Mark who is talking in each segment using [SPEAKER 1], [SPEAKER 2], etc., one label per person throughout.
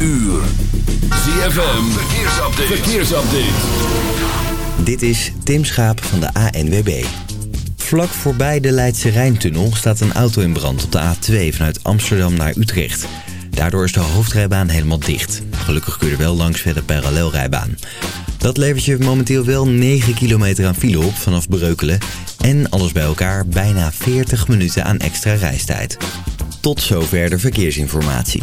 [SPEAKER 1] uur. ZFM, verkeersupdate. verkeersupdate.
[SPEAKER 2] Dit is Tim Schaap van de ANWB. Vlak voorbij de Leidse Rijntunnel staat een auto in brand op de A2 vanuit Amsterdam naar Utrecht. Daardoor is de hoofdrijbaan helemaal dicht. Gelukkig kun je er wel langs via de parallelrijbaan. Dat levert je momenteel wel 9 kilometer aan file op vanaf Breukelen... en alles bij elkaar bijna 40 minuten aan extra reistijd. Tot zover de verkeersinformatie.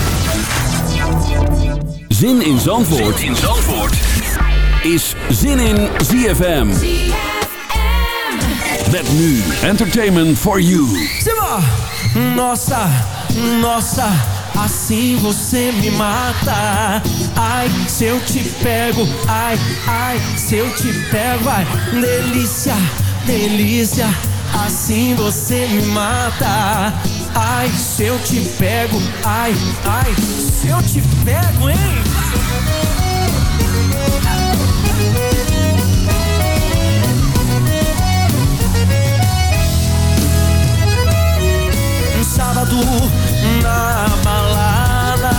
[SPEAKER 1] Zin in Zandvoort, zin in Zandvoort. is Zin in ZFM. Met nu Entertainment for You.
[SPEAKER 3] Simba! Nossa, nossa, assim você me mata. Ai, se eu te pego, ai, ai, se eu te pego, ai, delícia, delícia, assim você me mata. Ai, se eu te pego, ai, ai, se eu te pego, hein? Um sábado na balada,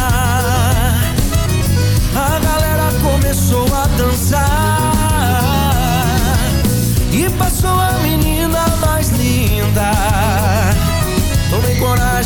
[SPEAKER 3] a galera começou a dançar e passou a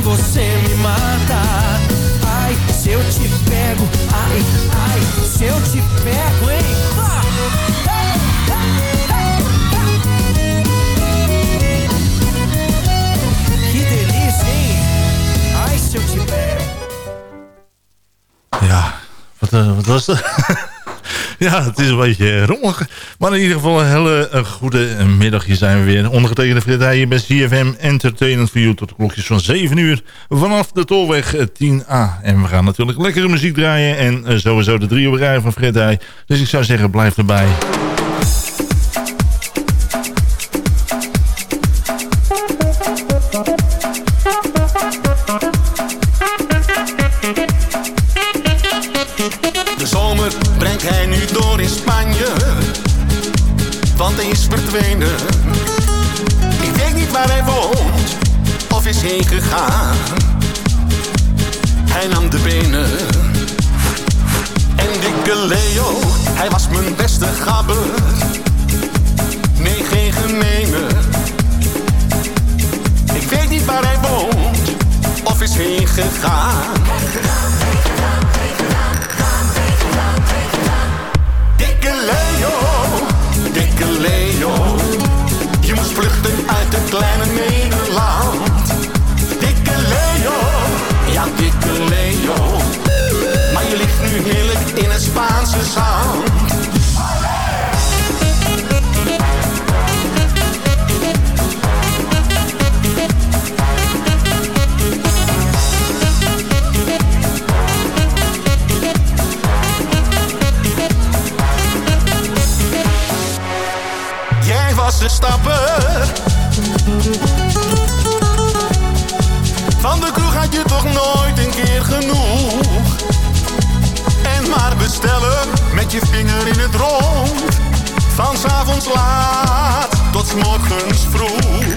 [SPEAKER 3] você me mata. Ai, se eu te pego, ai, ai, se eu te pego, hein? Que delícia, hein? Ai, se eu te pego.
[SPEAKER 4] Ja, wat, wat was dat? Ja, het is een beetje rommelig. Maar in ieder geval een hele eh, goede middag. Hier zijn we weer. Ondergetekende Fred Heijen bij CFM Entertainment You. Tot de klokjes van 7 uur. Vanaf de Tolweg eh, 10A. En we gaan natuurlijk lekkere muziek draaien. En eh, sowieso de drie op rij van Fred. Dus ik zou zeggen, blijf erbij.
[SPEAKER 5] Hij nam de benen. En dikke Leo, hij was mijn beste gabber. Nee, geen gemene. Ik weet niet waar hij woont, of is heen gegaan. Rond. Van s'avonds laat tot morgens vroeg.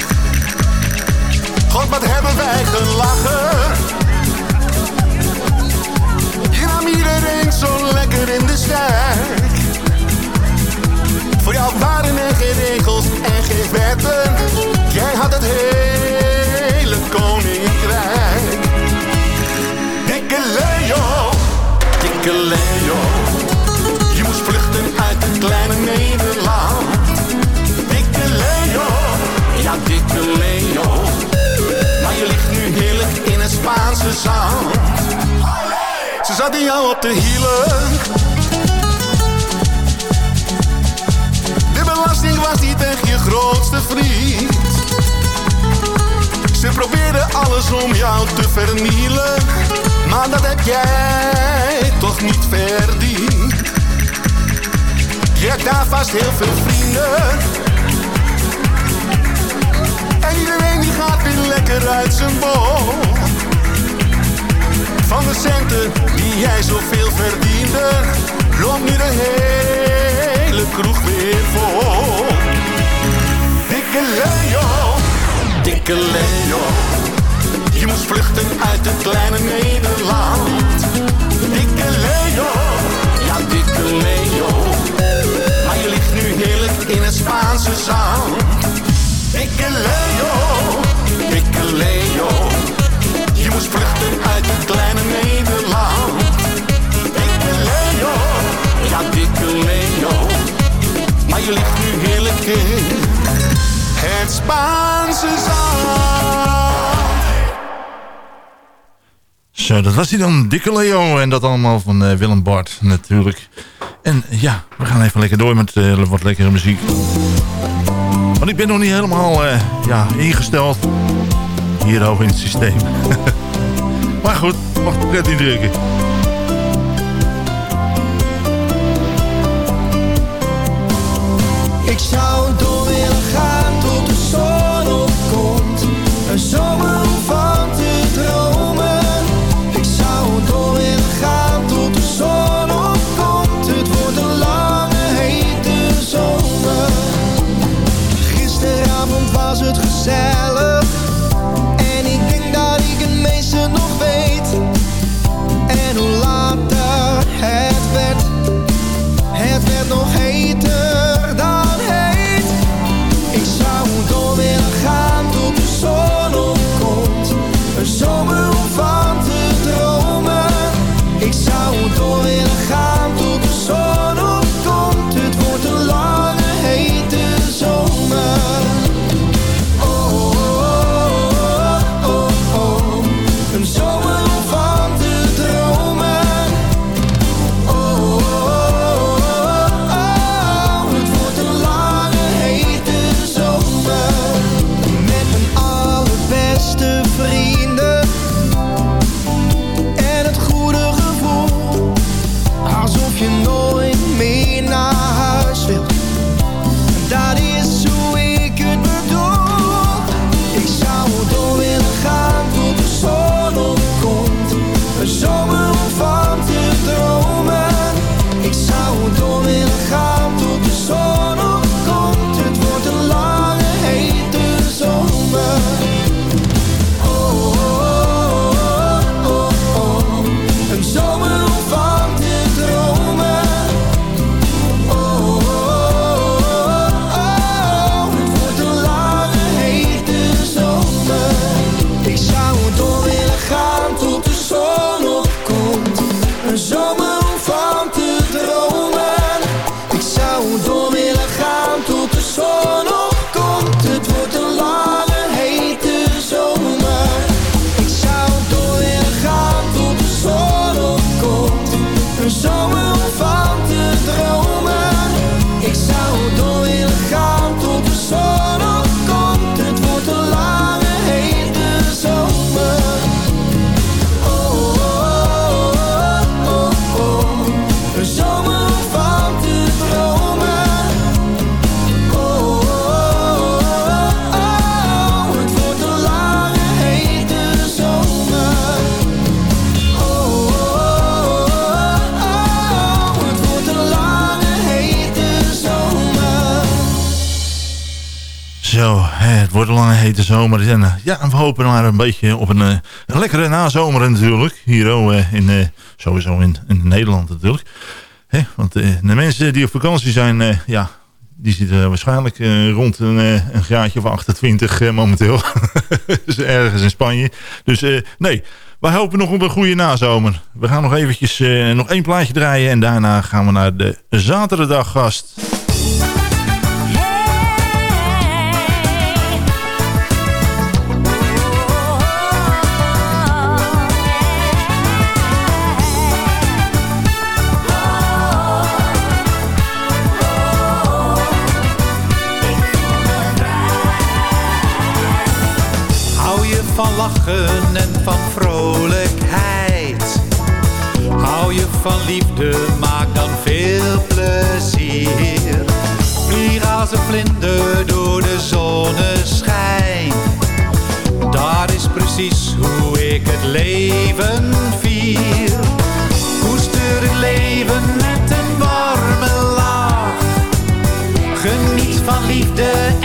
[SPEAKER 5] God, wat hebben wij gelachen. Je nam iedereen zo lekker in de stijl. Voor jou waren er geen regels en geen wetten. Jij had het hele koninkrijk. Dikke Leo, dikke Leo. Een kleine Nederland. Dikke Leo, ja dikke Leo. Maar je ligt nu heerlijk in het Spaanse zand. Ze zat in jou op de hielen belasting was niet echt je grootste vriend. Ze probeerde alles om jou te vernielen, maar dat heb jij toch niet verdiend. Je hebt daar vast heel veel vrienden. En iedereen die gaat weer lekker uit zijn bol. Van de centen die jij zoveel verdiende, loopt nu de hele kroeg weer vol. Dikke Leo, dikke Leo. Je moest vluchten uit het kleine Nederland. Dikke Leo, ja dikke. In het Spaanse Leo, dikke Leo. Je moest vluchten uit het kleine Nederland. Dikke Leo, ja dikke Leo. Maar je ligt nu heerlijk in het Spaanse zand.
[SPEAKER 4] Zo, dat was hij dan, Dikke Leo. En dat allemaal van uh, Willem Bart natuurlijk. En ja, we gaan even lekker door met uh, wat lekkere muziek. Want ik ben nog niet helemaal uh, ja, ingesteld. Hier hoog in het systeem. maar goed, mag ik net niet drukken.
[SPEAKER 6] Ik zou hete zomer. En,
[SPEAKER 4] eh, ja, we hopen maar een beetje op een, eh, een lekkere nazomer natuurlijk. Hier ook eh, in, sowieso in, in Nederland natuurlijk. Hè, want de mensen die op vakantie zijn, ja, die zitten waarschijnlijk rond een, een graadje of 28 eh, momenteel. dus ergens in Spanje. Dus nee, wij hopen nog op een goede nazomer. We gaan nog eventjes nog één plaatje draaien. En daarna gaan we naar de zaterdaggast.
[SPEAKER 7] Hou van liefde, maak dan veel plezier. Vlieg als een vlinder door de zonneschijn. Dat is precies hoe ik het leven vier. Koester het leven met een warme lach. Geniet van liefde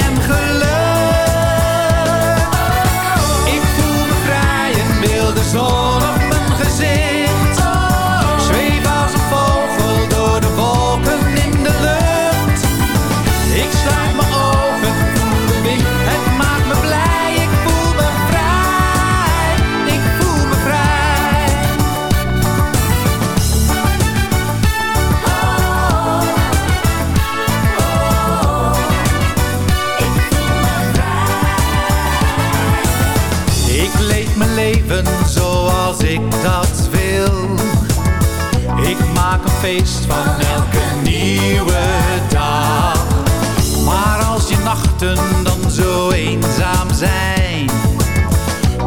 [SPEAKER 7] van elke nieuwe dag. Maar als je nachten dan zo eenzaam zijn,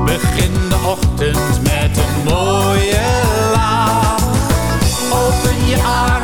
[SPEAKER 7] begin de ochtend met een mooie lach. Open je armen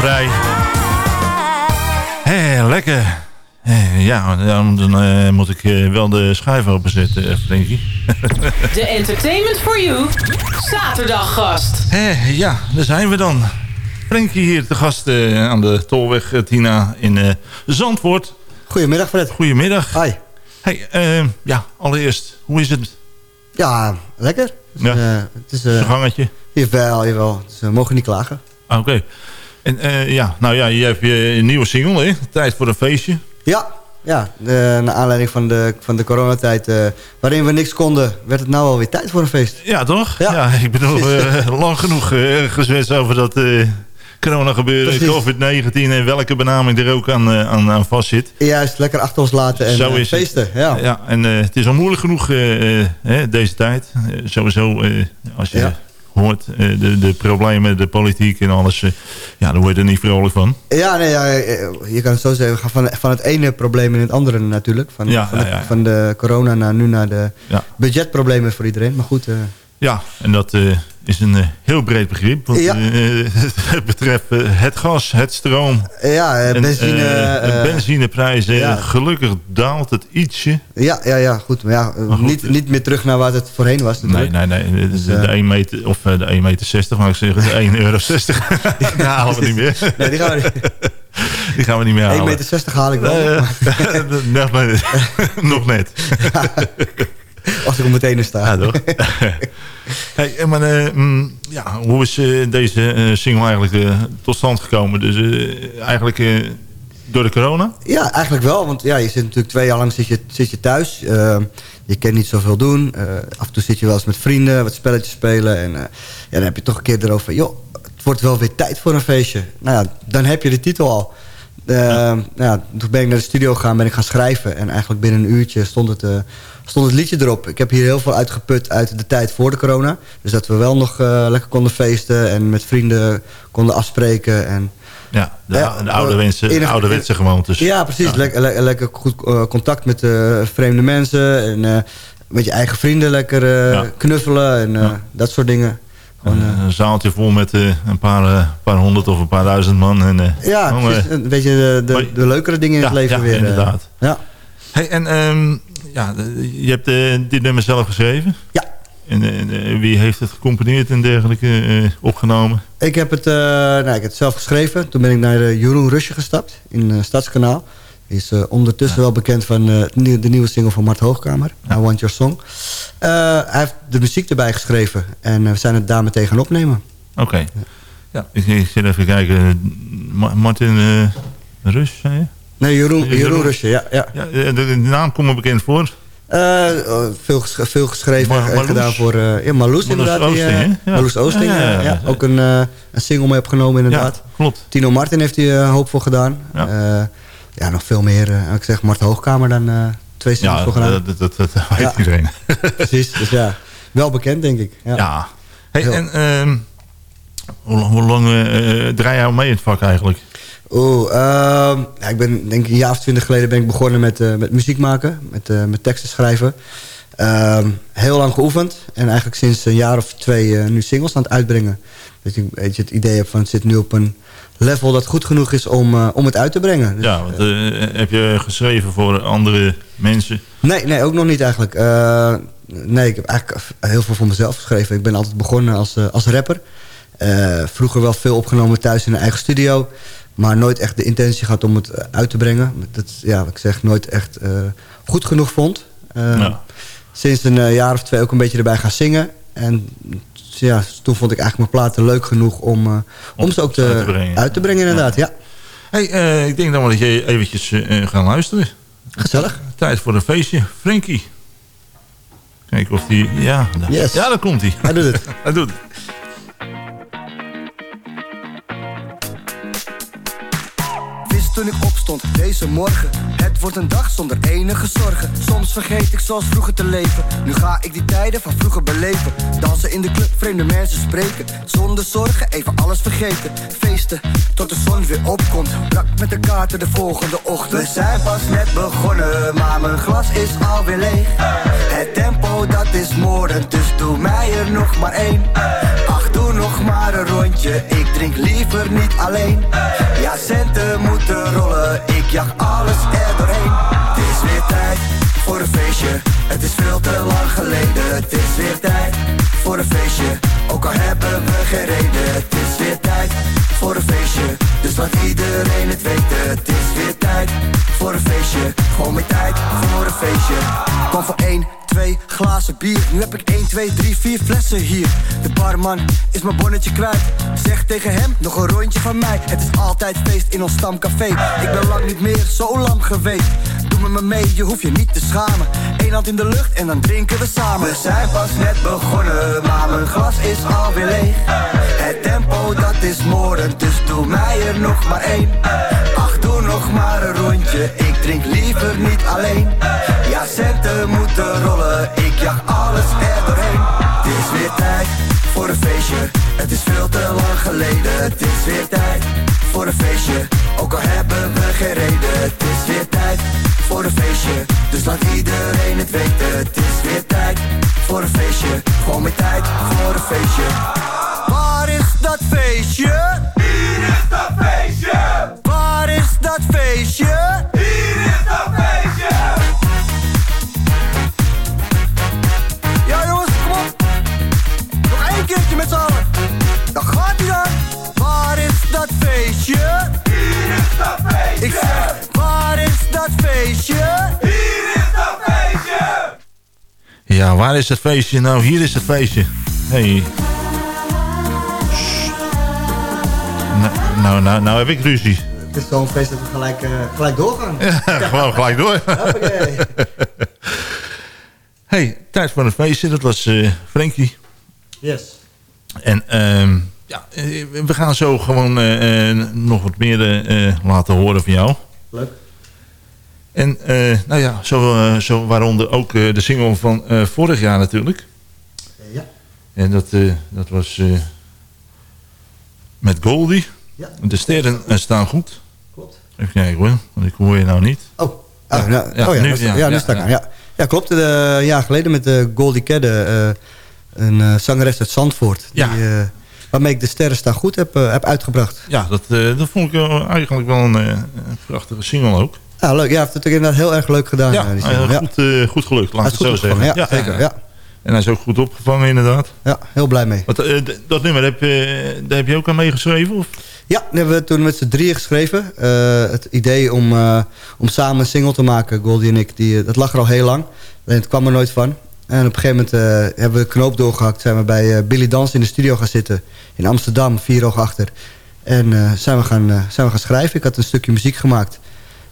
[SPEAKER 7] vrij.
[SPEAKER 4] Hé, lekker. Ja, dan, dan eh, moet ik eh, wel de schuif openzetten, uh, Frenkie.
[SPEAKER 8] De Entertainment for You zaterdaggast.
[SPEAKER 4] Hé, ja, daar zijn we dan. Frenkie hier te gast eh, aan de Tolweg eh, Tina in eh, Zandvoort.
[SPEAKER 9] Goedemiddag Fred.
[SPEAKER 4] Goedemiddag.
[SPEAKER 9] Hi.
[SPEAKER 4] Hey, eh, ja, allereerst, hoe is het?
[SPEAKER 9] Ja, lekker. Het is,
[SPEAKER 4] Ja.
[SPEAKER 9] eh, het is, eh
[SPEAKER 4] gangetje?
[SPEAKER 9] jawel, jawel. Dus we mogen niet klagen.
[SPEAKER 4] Ah, Oké. En eh, ja, nou ja, je hebt je een nieuwe single, hè? Tijd voor een feestje.
[SPEAKER 9] Ja, ja de, naar aanleiding van de, van de coronatijd, eh, waarin we niks konden, werd het nou alweer tijd voor een feest.
[SPEAKER 4] Ja, toch?
[SPEAKER 9] Ja.
[SPEAKER 4] ik bedoel, eh, lang genoeg uh, gezwetst over dat corona gebeuren,
[SPEAKER 9] Precies.
[SPEAKER 4] COVID-19 en welke benaming er ook aan, aan, aan vast zit.
[SPEAKER 9] Juist, lekker achter ons laten en
[SPEAKER 4] Zo is het.
[SPEAKER 9] feesten. Ja.
[SPEAKER 4] Ja, en het is al moeilijk genoeg deze tijd. Sowieso, als je
[SPEAKER 9] Ja.
[SPEAKER 4] Hoort eh, de, de problemen, de politiek en alles. eh, ja, daar word je er niet vrolijk van.
[SPEAKER 9] Ja, nee, ja, eh, je kan het zo zeggen. We gaan van, van het ene probleem in het andere natuurlijk. Van,
[SPEAKER 4] Ja,
[SPEAKER 9] van,
[SPEAKER 4] ja,
[SPEAKER 9] de, van de corona naar nu naar de budgetproblemen voor iedereen. Maar goed,
[SPEAKER 4] Ja, en dat, is een eh, heel breed begrip. Want,
[SPEAKER 9] Ja.
[SPEAKER 4] eh, het betreft het gas, het stroom.
[SPEAKER 9] Ja,
[SPEAKER 4] en,
[SPEAKER 9] benzine...
[SPEAKER 4] de benzineprijzen.
[SPEAKER 9] ja.
[SPEAKER 4] Gelukkig daalt het ietsje.
[SPEAKER 9] ja, ja, ja, goed. Maar ja,
[SPEAKER 4] Maar goed,
[SPEAKER 9] niet, niet meer terug naar waar het voorheen was
[SPEAKER 4] Nee,
[SPEAKER 9] natuurlijk.
[SPEAKER 4] nee, nee. De, de,
[SPEAKER 9] eh,
[SPEAKER 4] de 1 meter, of de 1 meter 60, mag ik zeggen. De 1 euro 60. Die halen we niet meer.
[SPEAKER 9] Nee, die gaan we niet.
[SPEAKER 4] Die gaan we niet meer halen.
[SPEAKER 9] 1,60 meter haal ik wel.
[SPEAKER 4] Nog, net. nog net.
[SPEAKER 9] Als ik er meteen in sta.
[SPEAKER 4] Ja, toch? hey, maar, eh, mm, ja, hoe is eh, deze eh, single eigenlijk tot stand gekomen? Dus eigenlijk door de corona?
[SPEAKER 9] Ja, eigenlijk wel. Want ja, je zit natuurlijk twee jaar lang zit je, zit je thuis. Je kan niet zoveel doen. Af en toe zit je wel eens met vrienden, wat spelletjes spelen. En ja, dan heb je toch een keer erover... joh, het wordt wel weer tijd voor een feestje. Nou ja, dan heb je de titel al. Nou ja, toen ben ik naar de studio gegaan, ben ik gaan schrijven. En eigenlijk binnen een uurtje stond het, stond het liedje erop. Ik heb hier heel veel uitgeput uit de tijd voor de corona. Dus dat we wel nog eh, lekker konden feesten en met vrienden konden afspreken. En
[SPEAKER 4] Ja, de,
[SPEAKER 9] Ja,
[SPEAKER 4] de ouderwetse,
[SPEAKER 9] een-
[SPEAKER 4] ouderwetse gewoontes.
[SPEAKER 9] ja, precies. Lekker, le- lekker goed eh, contact met eh, vreemde mensen. En eh, met je eigen vrienden lekker eh,
[SPEAKER 4] Ja.
[SPEAKER 9] knuffelen en eh, dat soort dingen. Gewoon,
[SPEAKER 4] Een,
[SPEAKER 9] eh,
[SPEAKER 4] zaaltje vol met eh, een paar, eh, paar honderd of een paar duizend man. En, eh,
[SPEAKER 9] ja, precies.
[SPEAKER 4] eh,
[SPEAKER 9] Een beetje de, de, leukere dingen in het leven weer. eh.
[SPEAKER 4] inderdaad.
[SPEAKER 9] ja.
[SPEAKER 4] hey, en ehm, ja, je hebt eh, dit nummer zelf geschreven?
[SPEAKER 9] Ja.
[SPEAKER 4] En eh, wie heeft het gecomponeerd en dergelijke eh, opgenomen?
[SPEAKER 9] Ik heb het, nou, ik heb het zelf geschreven. Toen ben ik naar Jeroen Rusje gestapt in Stadskanaal. Die is ondertussen wel bekend van de nieuwe single van Mart Hoogkamer. I Want Your Song. Hij heeft de muziek erbij geschreven. En we zijn het daar meteen gaan opnemen.
[SPEAKER 4] Oké. Ja. Ik, ik zit even kijken. Ma- Martin Rus, zei je?
[SPEAKER 9] Nee, Jeroen,
[SPEAKER 4] Jeroen.
[SPEAKER 9] Jeroen Rusje, ja. ja.
[SPEAKER 4] Ja, de, de- naam komt me bekend voor.
[SPEAKER 9] Eh, oh, veel, veel geschreven en gedaan voor... eh ja, Marloes inderdaad.
[SPEAKER 4] Oosting,
[SPEAKER 9] eh?
[SPEAKER 4] Ja.
[SPEAKER 9] Marloes Oosting,
[SPEAKER 4] Ja.
[SPEAKER 9] Ook een, eh, een single mee opgenomen inderdaad.
[SPEAKER 4] Klopt.
[SPEAKER 9] Tino Martin heeft hij een hoop voor gedaan.
[SPEAKER 4] Ja.
[SPEAKER 9] Nog veel meer. ik zeg Mart Hoogkamer dan twee singles voor gedaan.
[SPEAKER 4] dat, dat, dat, dat weet iedereen.
[SPEAKER 9] Precies, dus ja. Wel bekend denk ik. Ja.
[SPEAKER 4] Ja. Hey, en ehm, hoe, lang- hoe lang draai je al mee in het vak eigenlijk?
[SPEAKER 9] Oeh, ehm, ja, ik ben denk ik een jaar of twintig geleden ben ik begonnen met, eh, met muziek maken. Met, eh, met teksten schrijven. Ehm, heel lang geoefend. En eigenlijk sinds een jaar of twee eh, nu singles aan het uitbrengen. Dat ik een beetje het idee heb van het zit nu op een level dat goed genoeg is om, om het uit te brengen. Dus,
[SPEAKER 4] Ja, want, heb je geschreven voor andere mensen?
[SPEAKER 9] Nee, nee, ook nog niet eigenlijk. Nee, ik heb eigenlijk heel veel voor mezelf geschreven. Ik ben altijd begonnen als, als rapper. Vroeger wel veel opgenomen thuis in een eigen studio. Maar nooit echt de intentie gehad om het eh, uit te brengen. Dat ja, wat ik zeg, nooit echt eh, goed genoeg vond. Eh,
[SPEAKER 4] Ja.
[SPEAKER 9] Sinds een jaar of twee ook een beetje erbij gaan zingen. En ja, toen vond ik eigenlijk mijn platen leuk genoeg om, eh, om ze ook te,
[SPEAKER 4] uit te brengen.
[SPEAKER 9] uit te brengen inderdaad. Ja.
[SPEAKER 4] Hey, ik denk dan wel dat je eventjes gaan luisteren.
[SPEAKER 9] Gezellig.
[SPEAKER 4] Tijd voor een feestje. Frankie. Kijken of die... Ja,
[SPEAKER 9] Yes.
[SPEAKER 4] ja daar komt hij.
[SPEAKER 9] Hij doet het.
[SPEAKER 4] Hij doet het.
[SPEAKER 10] Toen ik deze morgen. Het wordt een dag zonder enige zorgen. Soms vergeet ik zoals vroeger te leven. Nu ga ik die tijden van vroeger beleven. Dansen in de club, vreemde mensen spreken. Zonder zorgen, even alles vergeten. Feesten, tot de zon weer opkomt. Brak met de kaarten de volgende ochtend. We zijn pas net begonnen Maar mijn glas is alweer leeg. Het tempo dat is moordend Dus doe mij er nog maar één. Ach, doe nog maar een rondje Ik drink liever niet alleen. Ja, centen moeten rollen Ik jag alles er doorheen. Het is weer tijd voor een feestje. Het is veel te lang geleden Het is weer tijd voor een feestje. Ook al hebben we geen reden Het is weer tijd voor een feestje. Dus laat iedereen het weten Het is weer tijd voor een feestje. Gewoon meer tijd voor een feestje. Kom voor één, twee glazen bier. Nu heb ik 1, 2, 3, 4 flessen hier. De barman is mijn bonnetje kwijt. Zeg tegen hem nog een rondje van mij. Het is altijd feest in ons stamcafé. Ik ben lang niet meer zo lam geweest Je hoeft je niet te schamen. Eén hand in de lucht en dan drinken we samen. We zijn pas net begonnen, maar mijn glas is alweer leeg. Het tempo dat is moordend, dus doe mij er nog maar één. Ach, doe nog maar een rondje, ik drink liever niet alleen. Ja, centen moeten rollen, ik jag alles er doorheen. Het is weer tijd voor een feestje Het is veel te lang geleden. Het is weer tijd voor een feestje Ook al hebben we geen reden. Het is weer tijd voor een feestje Dus laat iedereen het weten Het is weer tijd voor een feestje Gewoon meer tijd voor een feestje? Waar is dat feestje? Hier is dat feestje. Waar is dat feestje? Hier is dat feestje. Ja jongens, kom op. Nog één keertje met z'n allen. Dan gaat hij dan. Waar is dat feestje? Hier is dat feestje. Ik zeg, feestje? Hier is dat feestje.
[SPEAKER 4] Ja, waar is het feestje? Nou, hier is het feestje. Hey. Nou, nou, nou, nou heb ik ruzie.
[SPEAKER 9] Het is zo'n feest dat we gelijk, eh, gelijk doorgaan.
[SPEAKER 4] Ja, gewoon gelijk door. Hey, tijd voor een feestje. Dat was eh Frankie.
[SPEAKER 9] Yes.
[SPEAKER 4] En ehm, ja, eh, we gaan zo gewoon nog wat meer eh, laten horen van jou.
[SPEAKER 9] Leuk.
[SPEAKER 4] En eh, nou ja, zo, eh, zo waaronder ook eh, de single van vorig jaar natuurlijk.
[SPEAKER 9] Ja.
[SPEAKER 4] En dat, dat was met Goldie.
[SPEAKER 9] Ja.
[SPEAKER 4] De sterren staan goed.
[SPEAKER 9] Klopt.
[SPEAKER 4] Even kijken hoor, want ik hoor je nou niet.
[SPEAKER 9] Oh, oh, nou,
[SPEAKER 4] ja,
[SPEAKER 9] oh ja,
[SPEAKER 4] nu- ja,
[SPEAKER 9] ja, nu
[SPEAKER 4] ja,
[SPEAKER 9] sta ik
[SPEAKER 4] ja.
[SPEAKER 9] aan. Ja. ja, klopt. Een jaar geleden met de Goldie Kedde. een zangeres uit Zandvoort. Die,
[SPEAKER 4] Ja.
[SPEAKER 9] waarmee ik de sterren staan goed heb, heb uitgebracht.
[SPEAKER 4] Ja, dat, dat vond ik eigenlijk wel een, een prachtige single ook.
[SPEAKER 9] Ja, leuk. Ja, heeft het inderdaad heel erg leuk gedaan.
[SPEAKER 4] Ja,
[SPEAKER 9] eh, die single. ja.
[SPEAKER 4] goed, eh, goed gelukt, laat ik het zo zeggen.
[SPEAKER 9] ja, zeker. Ja.
[SPEAKER 4] En hij is ook goed opgevangen inderdaad.
[SPEAKER 9] ja, heel blij mee.
[SPEAKER 4] Want, eh, dat nummer, heb, daar heb je ook aan meegeschreven? Of?
[SPEAKER 9] Ja, dat hebben we toen met z'n drieën geschreven. Het idee om, om samen een single te maken, Goldie en ik, die, dat lag er al heel lang. Alleen het kwam er nooit van. En op een gegeven moment hebben we de knoop doorgehakt. Zijn we bij Billy Dans in de studio gaan zitten. In Amsterdam, vier oog achter. En zijn, we gaan, zijn we gaan schrijven. Ik had een stukje muziek gemaakt.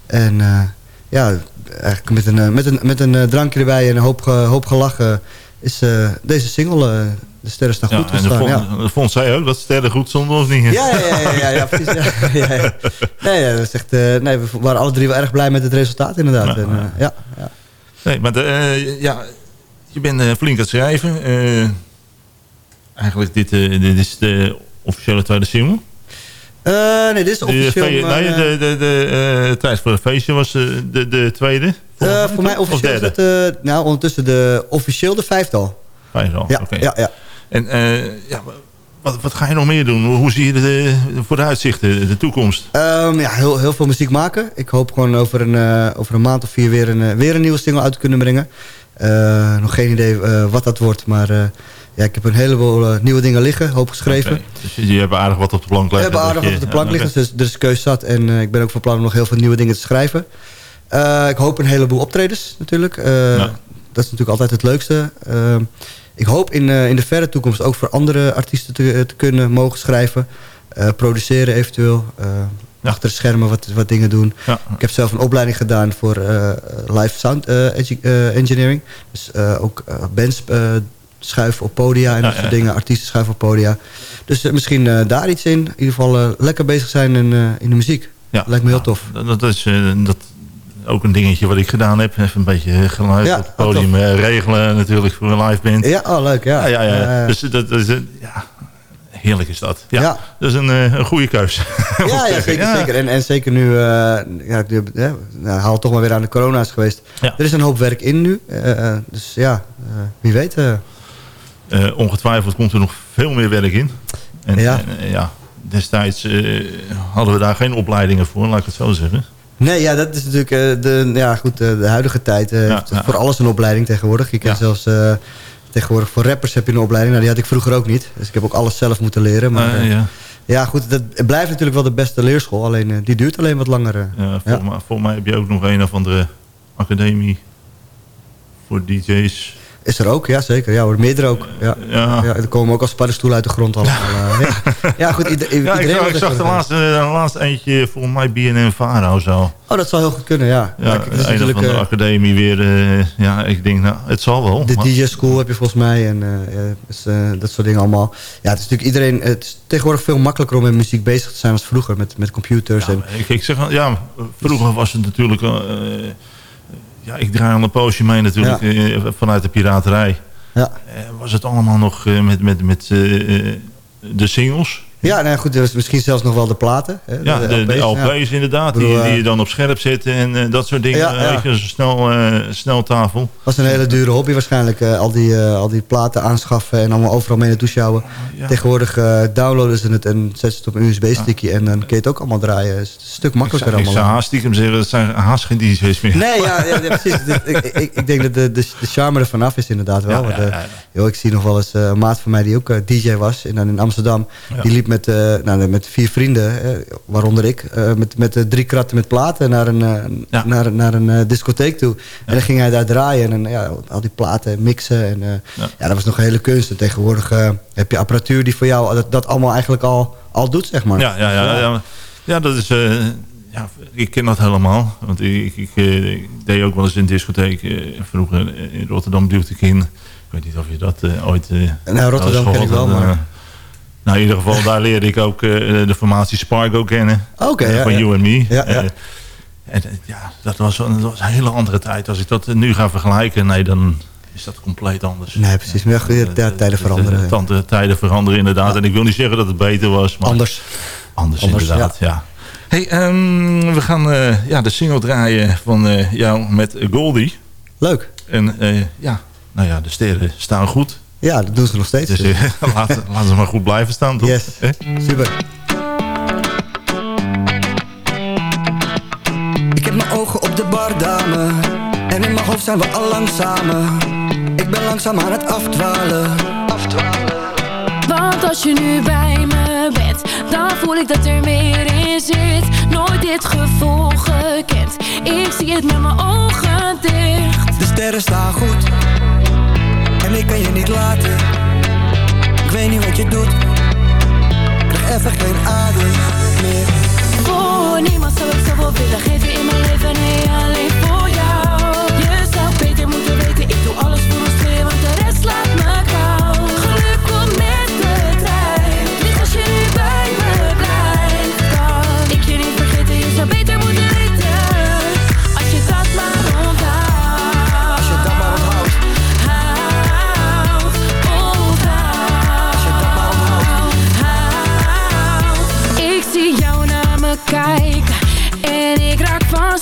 [SPEAKER 9] En eh, ja, eigenlijk met een, eh, met een, met een eh, drankje erbij en een hoop, hoop gelachen... is deze single, De Sterren Staan Goed,
[SPEAKER 4] Ja, en vond,
[SPEAKER 9] ja.
[SPEAKER 4] vond zij ook, dat sterren goed stonden of niet?
[SPEAKER 9] Ja, ja, ja, ja, ja, precies. Ja. Nee, ja, dat is echt, nee, we waren alle drie wel erg blij met het resultaat inderdaad.
[SPEAKER 4] Ja,
[SPEAKER 9] En, ja, ja.
[SPEAKER 4] Nee, maar de, ja, je bent flink aan het schrijven. Eigenlijk, dit, dit is de officiële tweede single.
[SPEAKER 9] Eh, nee, dit is officieel... maar,
[SPEAKER 4] nee,
[SPEAKER 9] eh,
[SPEAKER 4] de, de, de eh, tijd voor het feestje was eh, de, de tweede.
[SPEAKER 9] eh, voor mij
[SPEAKER 4] Of
[SPEAKER 9] officieel is
[SPEAKER 4] derde?
[SPEAKER 9] het, eh, nou, ondertussen de officieel de vijftal.
[SPEAKER 4] Vijf al,
[SPEAKER 9] Ja,
[SPEAKER 4] oké.
[SPEAKER 9] ja, ja.
[SPEAKER 4] En eh, ja, wat, wat ga je nog meer doen? Hoe zie je de, de vooruitzichten, de toekomst?
[SPEAKER 9] Ehm, ja, heel, heel veel muziek maken. Ik hoop gewoon over een, eh, over een maand of vier weer een, eh, weer een nieuwe single uit te kunnen brengen. Eh, nog geen idee eh, wat dat wordt, maar eh, ja, ik heb een heleboel eh, nieuwe dingen liggen, hoop geschreven.
[SPEAKER 4] Dus je hebt aardig wat op de plank
[SPEAKER 9] We
[SPEAKER 4] liggen.
[SPEAKER 9] hebben aardig wat op de plank liggen, dus er is keus zat. En eh, ik ben ook van plan om nog heel veel nieuwe dingen te schrijven. Eh, ik hoop een heleboel optredens natuurlijk. Dat is natuurlijk altijd het leukste. Ik hoop in, in de verre toekomst ook voor andere artiesten te, te kunnen mogen schrijven. Produceren eventueel. Achter de schermen wat, wat dingen doen.
[SPEAKER 4] Ja.
[SPEAKER 9] Ik heb zelf een opleiding gedaan voor live sound engineering. Dus ook bands schuiven op podia en dat soort dingen. Artiesten schuiven op podia. Dus eh, misschien eh, daar iets in. In ieder geval eh, lekker bezig zijn in, in de muziek.
[SPEAKER 4] Ja.
[SPEAKER 9] Lijkt me heel tof.
[SPEAKER 4] Dat, is dat, ook een dingetje wat ik gedaan heb. Even een beetje geluid
[SPEAKER 9] Ja,
[SPEAKER 4] op het podium regelen natuurlijk voor een live band.
[SPEAKER 9] Ja, oh, leuk. Ja,
[SPEAKER 4] ja, ja, ja. Dus dat, is, ja, heerlijk is dat. Ja,
[SPEAKER 9] Ja.
[SPEAKER 4] Dat is een, een goede keus.
[SPEAKER 9] ja, ja, zeker.
[SPEAKER 4] Ja.
[SPEAKER 9] zeker. En, en zeker nu, eh ja, ik doe- ja, nou, haal toch maar weer aan de corona's geweest.
[SPEAKER 4] Ja.
[SPEAKER 9] Er is een hoop werk in nu. Dus ja, wie weet. Eh.
[SPEAKER 4] Ongetwijfeld komt er nog veel meer werk in. En,
[SPEAKER 9] Ja.
[SPEAKER 4] en, eh, ja, destijds eh, hadden we daar geen opleidingen voor, laat ik het zo zeggen.
[SPEAKER 9] Nee, ja, dat is natuurlijk de, ja, goed, de huidige tijd.
[SPEAKER 4] Ja,
[SPEAKER 9] heeft
[SPEAKER 4] ja.
[SPEAKER 9] Voor alles een opleiding tegenwoordig. Je kan zelfs tegenwoordig voor rappers heb je een opleiding. Nou, die had ik vroeger ook niet. Dus ik heb ook alles zelf moeten leren. Maar
[SPEAKER 4] ja.
[SPEAKER 9] ja, goed, dat blijft natuurlijk wel de beste leerschool. Alleen die duurt alleen wat langer.
[SPEAKER 4] Ja,
[SPEAKER 9] Ja.
[SPEAKER 4] voor, Mij, voor mij heb je ook nog een of andere academie voor DJ's.
[SPEAKER 9] Is er ook, ja zeker. Ja, hoor, meerdere ook. Ja.
[SPEAKER 4] Ja.
[SPEAKER 9] Ja, er komen ook als paddenstoelen uit de grond allemaal. eh, ja. ja, goed. ieder-
[SPEAKER 4] Ja, ik zag, ik de laatste, de laatste eentje volgens mij BNN Vara of zo.
[SPEAKER 9] Oh, dat zou heel goed kunnen, ja.
[SPEAKER 4] Ja,
[SPEAKER 9] het is natuurlijk,
[SPEAKER 4] andere
[SPEAKER 9] eh,
[SPEAKER 4] academie weer. eh, ja, ik denk, nou, het zal wel.
[SPEAKER 9] de
[SPEAKER 4] maar-
[SPEAKER 9] DJ School heb je volgens mij. En eh, ja, dus, eh, dat soort dingen allemaal. Ja, het is natuurlijk iedereen... Het is tegenwoordig veel makkelijker om met muziek bezig te zijn als vroeger. Met, met computers.
[SPEAKER 4] Ja,
[SPEAKER 9] en,
[SPEAKER 4] ik, ik zeg, ja, vroeger was het natuurlijk... ja, ik draai al een poosje mee natuurlijk eh, vanuit de piraterij.
[SPEAKER 9] ja,
[SPEAKER 4] Eh, was het allemaal nog eh, met, met, met de singles.
[SPEAKER 9] Ja, nou ja, goed, dus misschien zelfs nog wel de platen. Hè,
[SPEAKER 4] Ja, de, de LP's
[SPEAKER 9] ja.
[SPEAKER 4] inderdaad,
[SPEAKER 9] bedoel,
[SPEAKER 4] die, die
[SPEAKER 9] eh,
[SPEAKER 4] je dan op scherp zetten en eh, dat soort dingen.
[SPEAKER 9] Ja, ja.
[SPEAKER 4] Weet je, zo'n snel, eh sneltafel.
[SPEAKER 9] was een hele dure hobby waarschijnlijk. eh, al, die, eh, al die platen aanschaffen en allemaal overal mee naartoe sjouwen.
[SPEAKER 4] Ja.
[SPEAKER 9] Tegenwoordig eh, downloaden ze het en zetten ze het op een USB-stickje. En dan kun je het ook allemaal draaien. Het is een stuk
[SPEAKER 4] Ik
[SPEAKER 9] makkelijker
[SPEAKER 4] zou, ik zou
[SPEAKER 9] allemaal.
[SPEAKER 4] haast stiekem zeggen, dat zijn haast geen DJ's meer.
[SPEAKER 9] Nee, ja, ja, ja, precies. Dit- ik, ik, ik denk dat de, de, de charme er vanaf is inderdaad wel.
[SPEAKER 4] Ja,
[SPEAKER 9] Want,
[SPEAKER 4] ja,
[SPEAKER 9] eh,
[SPEAKER 4] ja, ja.
[SPEAKER 9] joh, ik zie nog wel eens eh, een maat van mij die ook eh, DJ was. En dan in Amsterdam.
[SPEAKER 4] Ja.
[SPEAKER 9] Die liep met, eh, nou, met vier vrienden, waaronder ik. eh, met, met eh, drie kratten met platen naar een,
[SPEAKER 4] Ja.
[SPEAKER 9] naar, naar een discotheek toe. En dan ging hij daar draaien. En ja, al die platen mixen. En,
[SPEAKER 4] Ja.
[SPEAKER 9] ja. dat was nog een hele kunst. En tegenwoordig heb je apparatuur die voor jou dat, dat allemaal eigenlijk al, al doet, zeg maar.
[SPEAKER 4] Ja, ja, ja, ja. ja dat is... ja, ik ken dat helemaal. Want ik, ik, ik deed ook wel eens in discotheek. vroeger in Rotterdam duwde ik in. Ik weet niet of je dat ooit...
[SPEAKER 9] Nou, Rotterdam ken ik wel, maar-
[SPEAKER 4] nou, in ieder geval, daar leerde ik ook eh, de formatie Spargo kennen.
[SPEAKER 9] Oké,
[SPEAKER 4] Eh,
[SPEAKER 9] ja,
[SPEAKER 4] van
[SPEAKER 9] ja.
[SPEAKER 4] You and Me.
[SPEAKER 9] Ja, ja.
[SPEAKER 4] Eh, en ja, dat was, een- dat was een hele andere tijd. Als ik dat nu ga vergelijken, nee, dan is dat compleet anders.
[SPEAKER 9] Nee, precies. Maar ja,
[SPEAKER 4] Eh, de-
[SPEAKER 9] tijden
[SPEAKER 4] de-
[SPEAKER 9] veranderen.
[SPEAKER 4] De, tijden veranderen inderdaad. En ik wil niet zeggen dat het beter was, maar
[SPEAKER 9] Anders.
[SPEAKER 4] anders,
[SPEAKER 9] Anders,
[SPEAKER 4] inderdaad. Ja. Hey, ehm, we gaan ja, de single draaien van jou met Goldie.
[SPEAKER 9] Leuk.
[SPEAKER 4] En ja, nou ja, de sterren staan goed.
[SPEAKER 9] Ja, dat doen ze nog steeds.
[SPEAKER 4] Dus eh, laten, laten ze maar goed blijven staan, toch?
[SPEAKER 9] Yes.
[SPEAKER 4] Eh?
[SPEAKER 9] Super.
[SPEAKER 10] Ik heb mijn ogen op de bardame En in mijn hoofd zijn we al lang samen Ik ben langzaam aan het afdwalen Afdwalen
[SPEAKER 11] Want als je nu bij me bent, dan voel ik dat er meer in zit. Nooit dit gevoel gekend, ik zie het met mijn ogen dicht.
[SPEAKER 10] De sterren staan goed Ik kan je niet laten. Ik weet niet wat je doet. Ik krijg even geen adem meer.
[SPEAKER 11] Voor niemand zou ik zoveel willen geven in mijn leven, nee alleen voor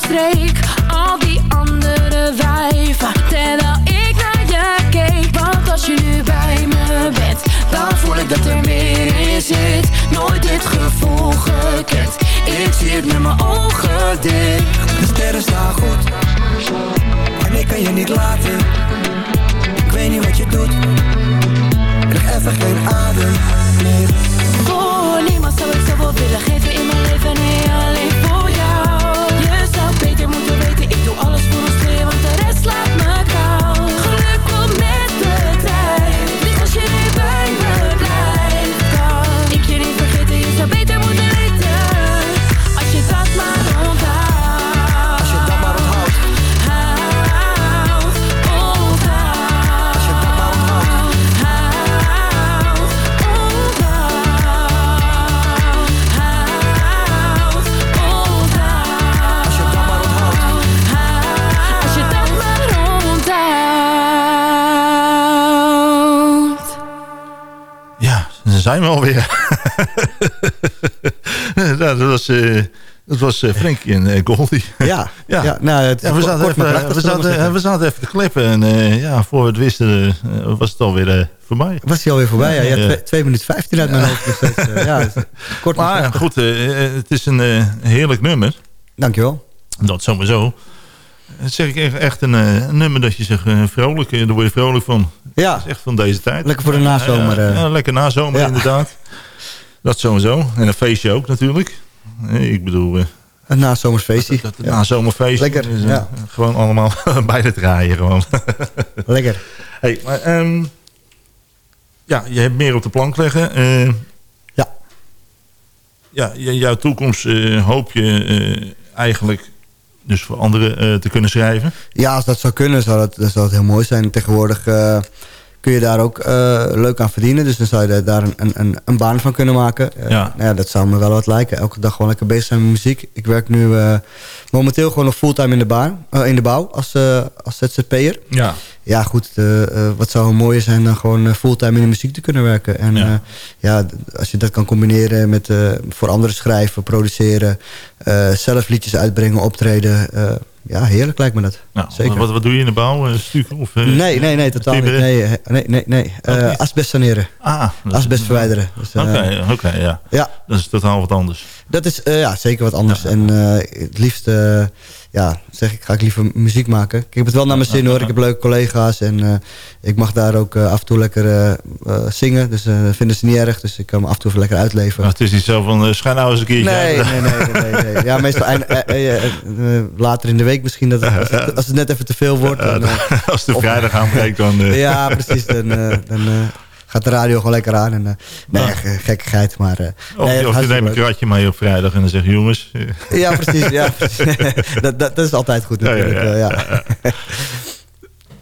[SPEAKER 11] streek. Al die andere wijven, terwijl ik naar je keek. Want als je nu bij me bent, dan voel ik dat er meer in zit. Nooit dit gevoel gekend, ik zie het met mijn ogen dicht.
[SPEAKER 10] De sterren staan goed En ik kan je niet laten
[SPEAKER 4] Ja, dat was, eh dat was Frankie en eh, Goldie.
[SPEAKER 9] Ja,
[SPEAKER 4] Ja.
[SPEAKER 9] ja. nou, het
[SPEAKER 4] Ja, we, zaten even, we, zaten, we zaten even te klippen en ja, voor we het wisten was het alweer voorbij.
[SPEAKER 9] Was hij alweer voorbij? Ja, ja,
[SPEAKER 4] Ja.
[SPEAKER 9] twee, twee minuten 15 uit mijn hoofd. eh, ja, dus kort maar
[SPEAKER 4] goed, het is een heerlijk nummer.
[SPEAKER 9] Dankjewel.
[SPEAKER 4] Dat sowieso. Dat zeg ik echt, een, een nummer dat je zegt vrolijk, daar word je vrolijk van.
[SPEAKER 9] Ja,
[SPEAKER 4] Dat is echt van deze tijd.
[SPEAKER 9] lekker voor de nazomer.
[SPEAKER 4] Ja, ja, lekker nazomer
[SPEAKER 9] Ja.
[SPEAKER 4] inderdaad. Dat sowieso. En een feestje ook natuurlijk. Eh, Ik bedoel, eh,
[SPEAKER 9] Een nazomersfeestje.
[SPEAKER 4] dat, dat
[SPEAKER 9] Ja,
[SPEAKER 4] nazomerfeestje.
[SPEAKER 9] Lekker,
[SPEAKER 4] is, eh,
[SPEAKER 9] ja.
[SPEAKER 4] Gewoon allemaal bij het draaien gewoon.
[SPEAKER 9] Lekker.
[SPEAKER 4] hey, maar, ehm, ja, je hebt meer op de plank leggen.
[SPEAKER 9] Ja.
[SPEAKER 4] Ja, jouw toekomst hoop je eigenlijk dus voor anderen te kunnen schrijven.
[SPEAKER 9] Ja, als dat zou kunnen, zou dat, dan zou dat heel mooi zijn. Tegenwoordig kun je daar ook eh, leuk aan verdienen. Dus dan zou je daar een, een, een, baan van kunnen maken. Eh,
[SPEAKER 4] Ja.
[SPEAKER 9] Nou ja, dat zou me wel wat lijken. Elke dag gewoon lekker bezig zijn met muziek. Ik werk nu eh, momenteel gewoon nog fulltime in de, baan, in de bouw als, als ZZP'er.
[SPEAKER 4] Ja.
[SPEAKER 9] Ja, goed. wat zou mooier zijn dan gewoon fulltime in de muziek te kunnen werken. En
[SPEAKER 4] Ja.
[SPEAKER 9] ja, als je dat kan combineren met voor anderen schrijven, produceren, zelf liedjes uitbrengen, optreden. Eh, ja, heerlijk lijkt me dat.
[SPEAKER 4] Nou,
[SPEAKER 9] Zeker.
[SPEAKER 4] Wat, wat doe je in de bouw? Een stuk of, eh,
[SPEAKER 9] Nee, nee, nee, totaal niet. Nee, eh, nee, nee. nee. Eh,
[SPEAKER 4] niet?
[SPEAKER 9] asbest saneren.
[SPEAKER 4] Ah,
[SPEAKER 9] Asbest verwijderen. Dus, eh,
[SPEAKER 4] Oké, oké, ja.
[SPEAKER 9] Ja.
[SPEAKER 4] Dat is totaal wat anders.
[SPEAKER 9] Dat is eh, ja, zeker wat anders. En eh, het liefst eh, ja, zeg ik, ga ik liever muziek maken. Ik heb het wel naar mijn zin hoor. Ik heb leuke collega's en ik mag daar ook af en toe lekker zingen. Dus dat vinden ze niet erg. Dus ik kan me af en toe even lekker uitleven.
[SPEAKER 4] Maar het is niet zo van, schijn nou eens een keertje
[SPEAKER 9] Nee, nee, nee, nee. Ja, meestal later in de week misschien. Dat als, het, als het net even te veel wordt. Dan,
[SPEAKER 4] Als de vrijdag aanbreekt, dan...
[SPEAKER 9] ja, precies. Dan, dan gaat de radio gewoon lekker aan. En, eh, nee, ge- gekkigheid. Maar, eh,
[SPEAKER 4] Of,
[SPEAKER 9] nee,
[SPEAKER 4] of je neemt een kratje mee op vrijdag en dan zeg je, jongens... eh,
[SPEAKER 9] Ja, precies. Ja, precies. dat, dat, dat is altijd goed
[SPEAKER 4] Ja, ja,
[SPEAKER 9] natuurlijk.
[SPEAKER 4] ja.
[SPEAKER 9] eh, ja.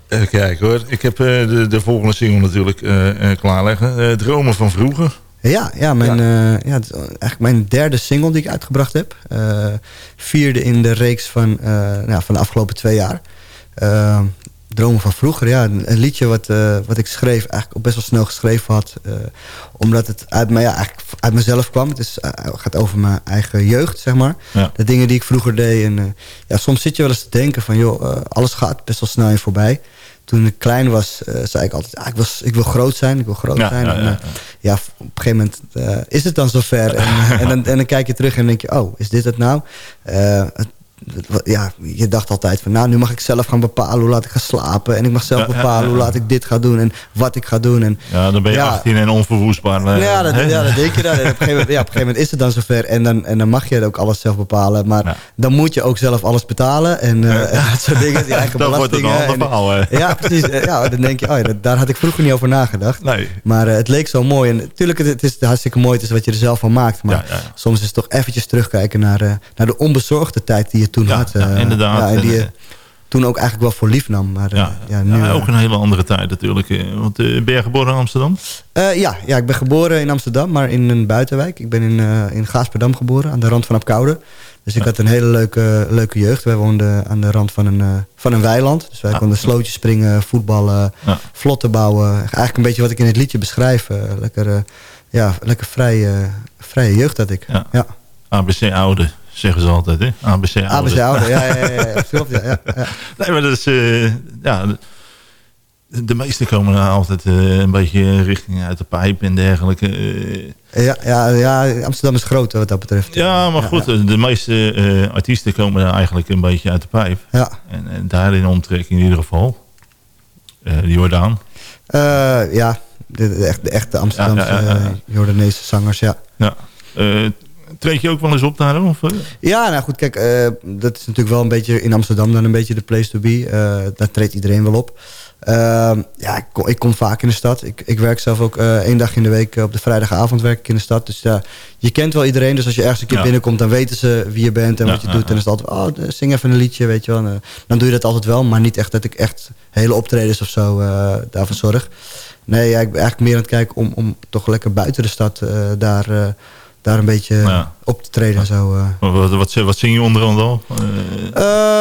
[SPEAKER 4] Even kijken hoor. Ik heb eh, de, de volgende single natuurlijk eh, eh, klaarleggen. Eh, Dromen van vroeger.
[SPEAKER 9] Ja, ja, mijn, eh, ja, is eigenlijk mijn derde single die ik uitgebracht heb. Eh, vierde in de reeks van, eh, nou, van de afgelopen twee jaar. Dromen van vroeger, ja. Een, een liedje wat, eh, wat ik schreef, eigenlijk best wel snel geschreven had. eh, omdat het uit, me, ja, eigenlijk uit mezelf kwam. Het is, eh, gaat over mijn eigen jeugd, zeg maar.
[SPEAKER 4] Ja.
[SPEAKER 9] De dingen die ik vroeger deed. En, ja, soms zit je wel eens te denken van, joh, alles gaat best wel snel je voorbij. Toen ik klein was, zei ik altijd, ah, ik, was, ik wil groot zijn, ik wil groot
[SPEAKER 4] Ja,
[SPEAKER 9] zijn.
[SPEAKER 4] ja,
[SPEAKER 9] En,
[SPEAKER 4] ja,
[SPEAKER 9] op een gegeven moment is het dan zover. En, en, dan, en dan kijk je terug en denk je, oh, is dit het nou? Het- ja, je dacht altijd van, nou, nu mag ik zelf gaan bepalen hoe laat ik ga slapen. En ik mag zelf
[SPEAKER 4] Ja, ja,
[SPEAKER 9] bepalen
[SPEAKER 4] ja,
[SPEAKER 9] hoe
[SPEAKER 4] ja.
[SPEAKER 9] laat ik dit ga doen en wat ik ga doen. En,
[SPEAKER 4] Ja, dan ben je
[SPEAKER 9] Ja.
[SPEAKER 4] 18 en onverwoestbaar.
[SPEAKER 9] ja, dat,
[SPEAKER 4] hè?
[SPEAKER 9] ja, dat denk je dan. En op, een gegeven moment, ja, op een gegeven moment is het dan zover. En dan, en dan mag je ook alles zelf bepalen. Maar
[SPEAKER 4] Ja.
[SPEAKER 9] dan moet je ook zelf alles betalen. En eh, dat soort dingen. Eigen
[SPEAKER 4] Dat wordt een
[SPEAKER 9] belastingen.
[SPEAKER 4] ander verhaal.
[SPEAKER 9] ja, precies. Eh, Ja, dan denk je, oh ja, dat- daar had ik vroeger niet over nagedacht.
[SPEAKER 4] Nee.
[SPEAKER 9] Maar eh, het leek zo mooi. En natuurlijk, het, het is hartstikke mooi. Het is wat je er zelf van maakt. Maar
[SPEAKER 4] Ja, ja, ja.
[SPEAKER 9] soms is het toch eventjes terugkijken naar, naar de onbezorgde tijd die toen
[SPEAKER 4] Ja,
[SPEAKER 9] had.
[SPEAKER 4] ja,
[SPEAKER 9] eh,
[SPEAKER 4] inderdaad.
[SPEAKER 9] Ja, en die je
[SPEAKER 4] eh,
[SPEAKER 9] toen ook eigenlijk wel voor lief nam. Maar eh,
[SPEAKER 4] Ja,
[SPEAKER 9] ja, nu,
[SPEAKER 4] ja, ook een hele andere tijd natuurlijk. Want ben je geboren in Amsterdam?
[SPEAKER 9] ja, ja, ik ben geboren in Amsterdam, maar in een buitenwijk. Ik ben in, in Gaasperdam geboren, aan de rand van Apkoude. Dus ik had een hele leuke, leuke jeugd. Wij woonden aan de rand van een, van een weiland. Dus wij
[SPEAKER 4] Ja.
[SPEAKER 9] konden slootjes springen, voetballen, vlotten bouwen. Eigenlijk een beetje wat ik in het liedje beschrijf. lekker, ja, lekker vrije, vrije jeugd had ik.
[SPEAKER 4] Ja.
[SPEAKER 9] ja.
[SPEAKER 4] ABC Oude, zeggen ze altijd. Hè? ABC Oude.
[SPEAKER 9] ABC Oude, ja, ja, ja, ja, ja, klopt, ja, ja, ja.
[SPEAKER 4] Nee, maar dat is... eh, ja, de, meesten komen daar altijd eh, een beetje richting uit de pijp en dergelijke. eh.
[SPEAKER 9] Ja, ja, ja, Amsterdam is groot wat dat betreft.
[SPEAKER 4] ja, maar goed, de meeste artiesten komen eigenlijk een beetje uit de pijp.
[SPEAKER 9] Ja.
[SPEAKER 4] En, en daar in omtrek in ieder geval. De Jordaan.
[SPEAKER 9] Ja, de, de, echt- de echte Amsterdamse Jordaanese zangers, ja.
[SPEAKER 4] Ja. Treed je ook wel eens op daar? Of?
[SPEAKER 9] Ja, nou goed, kijk, eh, dat is natuurlijk wel een beetje in Amsterdam dan een beetje de place to be. Eh, daar treedt iedereen wel op. Ehm, ja, ik kom, ik kom vaak in de stad. Ik, ik werk zelf ook eh, één dag in de week. op de vrijdagavond werk ik in de stad. Dus ja, je kent wel iedereen. Dus als je ergens een keer
[SPEAKER 4] Ja.
[SPEAKER 9] binnenkomt, dan weten ze wie je bent en
[SPEAKER 4] Ja,
[SPEAKER 9] wat je doet. En dan is het altijd, oh, zing even een liedje, weet je wel. En, dan doe je dat altijd wel, maar niet echt dat ik echt hele optredens of zo daarvoor zorg. Nee, ja, ik ben eigenlijk meer aan het kijken om, om toch lekker buiten de stad daar, daar een beetje
[SPEAKER 4] Ja.
[SPEAKER 9] op te treden. en Zo, eh.
[SPEAKER 4] Wat, wat, wat zing je onder andere al? Eh,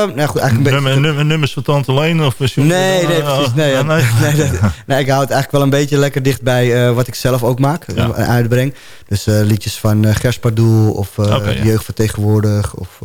[SPEAKER 9] Eh, nou goed, eigenlijk een beetje...
[SPEAKER 4] nummer, nummer, nummers van Tante Leen? Of
[SPEAKER 9] Nee, nee,
[SPEAKER 4] Oh,
[SPEAKER 9] precies. Nee,
[SPEAKER 4] ja, nee.
[SPEAKER 9] nee, dat- nee, ik hou het eigenlijk wel een beetje lekker dicht bij eh, wat ik zelf ook maak
[SPEAKER 4] Ja.
[SPEAKER 9] en uitbreng. Dus eh, liedjes van uh, Gers Pardoel of eh
[SPEAKER 4] Oké, ja.
[SPEAKER 9] Jeugd Vertegenwoordig. Of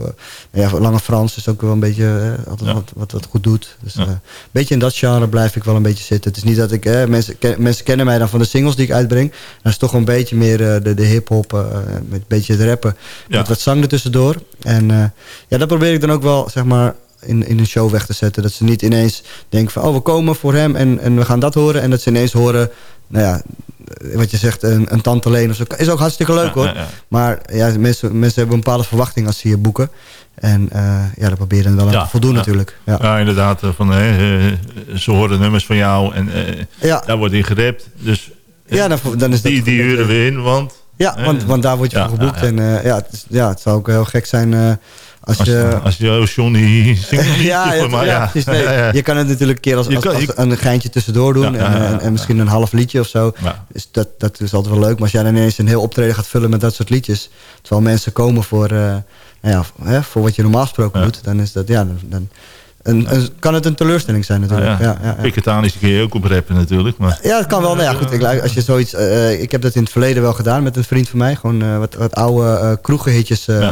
[SPEAKER 9] ja, Lange Frans is ook wel een beetje eh, altijd wat, wat, wat goed doet. Dus eh, een beetje in dat genre blijf ik wel een beetje zitten. Het is niet dat ik... eh, mensen, ken- mensen kennen mij dan van de singles die ik uitbreng. Dat is toch een beetje meer eh, de, de hip-hop, eh, met een beetje het rappen.
[SPEAKER 4] Ja.
[SPEAKER 9] Met wat zang ertussendoor. En eh, ja, dat probeer ik dan ook wel, zeg maar in, in een show weg te zetten. Dat ze niet ineens denken van... oh, we komen voor hem en, en we gaan dat horen. En dat ze ineens horen... nou ja, wat je zegt, een, een tante Leen of zo. Is ook hartstikke leuk hoor.
[SPEAKER 4] Ja, ja, ja.
[SPEAKER 9] Maar ja, mensen, mensen hebben een bepaalde verwachting als ze je boeken. En eh, ja, daar probeer je dan wel aan te voldoen natuurlijk. Ja.
[SPEAKER 4] Ja, inderdaad. eh, Van, eh, eh, ze horen nummers van jou en eh, daar wordt in gerept. Dus eh,
[SPEAKER 9] Ja, dan, dan is dat
[SPEAKER 4] die, die huren we in, want...
[SPEAKER 9] Ja,
[SPEAKER 4] eh,
[SPEAKER 9] want, want daar word je voor geboekt. En eh, ja, het, is, ja, het zou ook heel gek zijn... eh, Als
[SPEAKER 4] Als,
[SPEAKER 9] je,
[SPEAKER 4] als je oh, Johnny zingt
[SPEAKER 9] ja, ja, precies. Nee. Je kan het natuurlijk een keer als, als, een geintje tussendoor doen. En, en misschien een half liedje of zo.
[SPEAKER 4] Ja.
[SPEAKER 9] Dus dat, dat is altijd wel leuk. Maar als jij dan ineens een heel optreden gaat vullen met dat soort liedjes... terwijl mensen komen voor, eh, nou ja, voor, hè, voor wat je normaal gesproken doet... dan, is dat, ja, dan, dan een, een- kan het een teleurstelling zijn natuurlijk.
[SPEAKER 4] Nou
[SPEAKER 9] Ja,
[SPEAKER 4] ja.
[SPEAKER 9] ja, ja.
[SPEAKER 4] Piketanische kun je ook op rappen natuurlijk. Maar,
[SPEAKER 9] Ja, dat kan wel. Nou ja, goed, ik, als je zoiets, eh, ik heb dat in het verleden wel gedaan met een vriend van mij. Gewoon eh, wat, wat oude eh kroegenhitjes eh,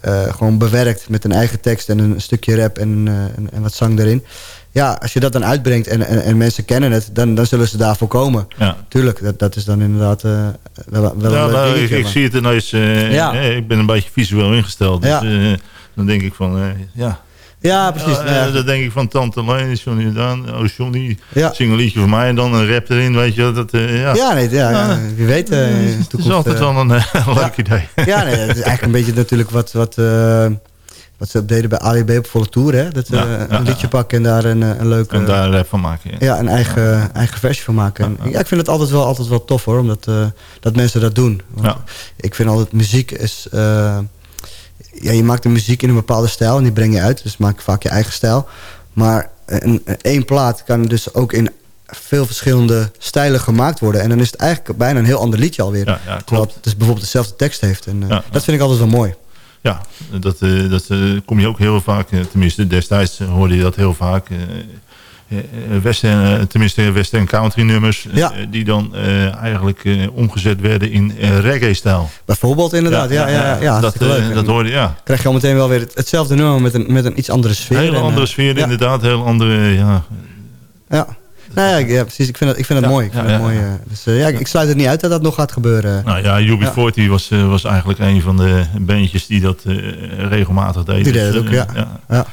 [SPEAKER 9] eh, gewoon bewerkt met een eigen tekst en een stukje rap en, eh, en, en wat zang erin. Ja, als je dat dan uitbrengt en, en, en mensen kennen het, dan, dan zullen ze daarvoor komen. Tuurlijk, dat, dat is dan inderdaad eh, wel, wel
[SPEAKER 4] Ja,
[SPEAKER 9] een leuk
[SPEAKER 4] nou, ik,
[SPEAKER 9] dingetje,
[SPEAKER 4] ik zie het ineens. eh
[SPEAKER 9] Ja.
[SPEAKER 4] eh, ik ben een beetje visueel ingesteld. Dus eh, dan denk ik van, eh, ja.
[SPEAKER 9] Ja, precies.
[SPEAKER 4] Ja,
[SPEAKER 9] ja.
[SPEAKER 4] dan denk ik van Tante Leen, Johnny Daan, oh Johnny,
[SPEAKER 9] Ja.
[SPEAKER 4] zing een liedje voor mij en dan een rap erin, weet je. Dat, eh, ja.
[SPEAKER 9] ja, nee, ja, ja, wie weet. eh, in de
[SPEAKER 4] het is altijd
[SPEAKER 9] eh,
[SPEAKER 4] wel een leuk idee.
[SPEAKER 9] Ja, nee, het is eigenlijk een beetje natuurlijk wat, wat, wat ze deden bij ADB op volle tour. Hè? Dat ze een liedje pakken en daar een, een leuke...
[SPEAKER 4] En daar een rap van maken. Ja.
[SPEAKER 9] Ja, een eigen, eigen versie van maken. En, ja, ik vind het altijd wel, altijd wel tof hoor, omdat dat mensen dat doen. Want. Ik vind altijd muziek is... eh, ja, je maakt de muziek in een bepaalde stijl en die breng je uit. Dus maak vaak je eigen stijl. Maar een, een- één plaat kan dus ook in veel verschillende stijlen gemaakt worden. En dan is het eigenlijk bijna een heel ander liedje alweer.
[SPEAKER 4] Ja, ja, klopt.
[SPEAKER 9] het dus bijvoorbeeld dezelfde tekst heeft. En, eh,
[SPEAKER 4] Ja.
[SPEAKER 9] Dat vind ik altijd wel mooi.
[SPEAKER 4] Ja, dat, eh, dat eh, kom je ook heel vaak, eh, tenminste destijds eh, hoorde je dat heel vaak. Eh, eh, western, eh, tenminste western country nummers,
[SPEAKER 9] Ja.
[SPEAKER 4] die dan eh, eigenlijk eh, omgezet werden in eh, reggae-stijl.
[SPEAKER 9] Bijvoorbeeld inderdaad. Ja, ja, ja, ja,
[SPEAKER 4] dat,
[SPEAKER 9] leuk.
[SPEAKER 4] dat hoorde je, ja.
[SPEAKER 9] krijg je al meteen wel weer het- hetzelfde nummer met een, met een iets andere sfeer.
[SPEAKER 4] Een hele
[SPEAKER 9] En,
[SPEAKER 4] andere sfeer,
[SPEAKER 9] ja.
[SPEAKER 4] inderdaad. Heel andere, ja.
[SPEAKER 9] Ja. Nou ja, ja, precies. Ik vind dat, ik vind dat
[SPEAKER 4] Ja,
[SPEAKER 9] mooi. Ik, vind
[SPEAKER 4] ja,
[SPEAKER 9] dat
[SPEAKER 4] ja.
[SPEAKER 9] mooi eh. dus, ja, ik, sluit het niet uit dat dat nog gaat gebeuren.
[SPEAKER 4] Nou ja, UB40 was, was eigenlijk een van de bandjes die dat eh, regelmatig deden.
[SPEAKER 9] Die deden
[SPEAKER 4] Dus,
[SPEAKER 9] het ook, ja. ja.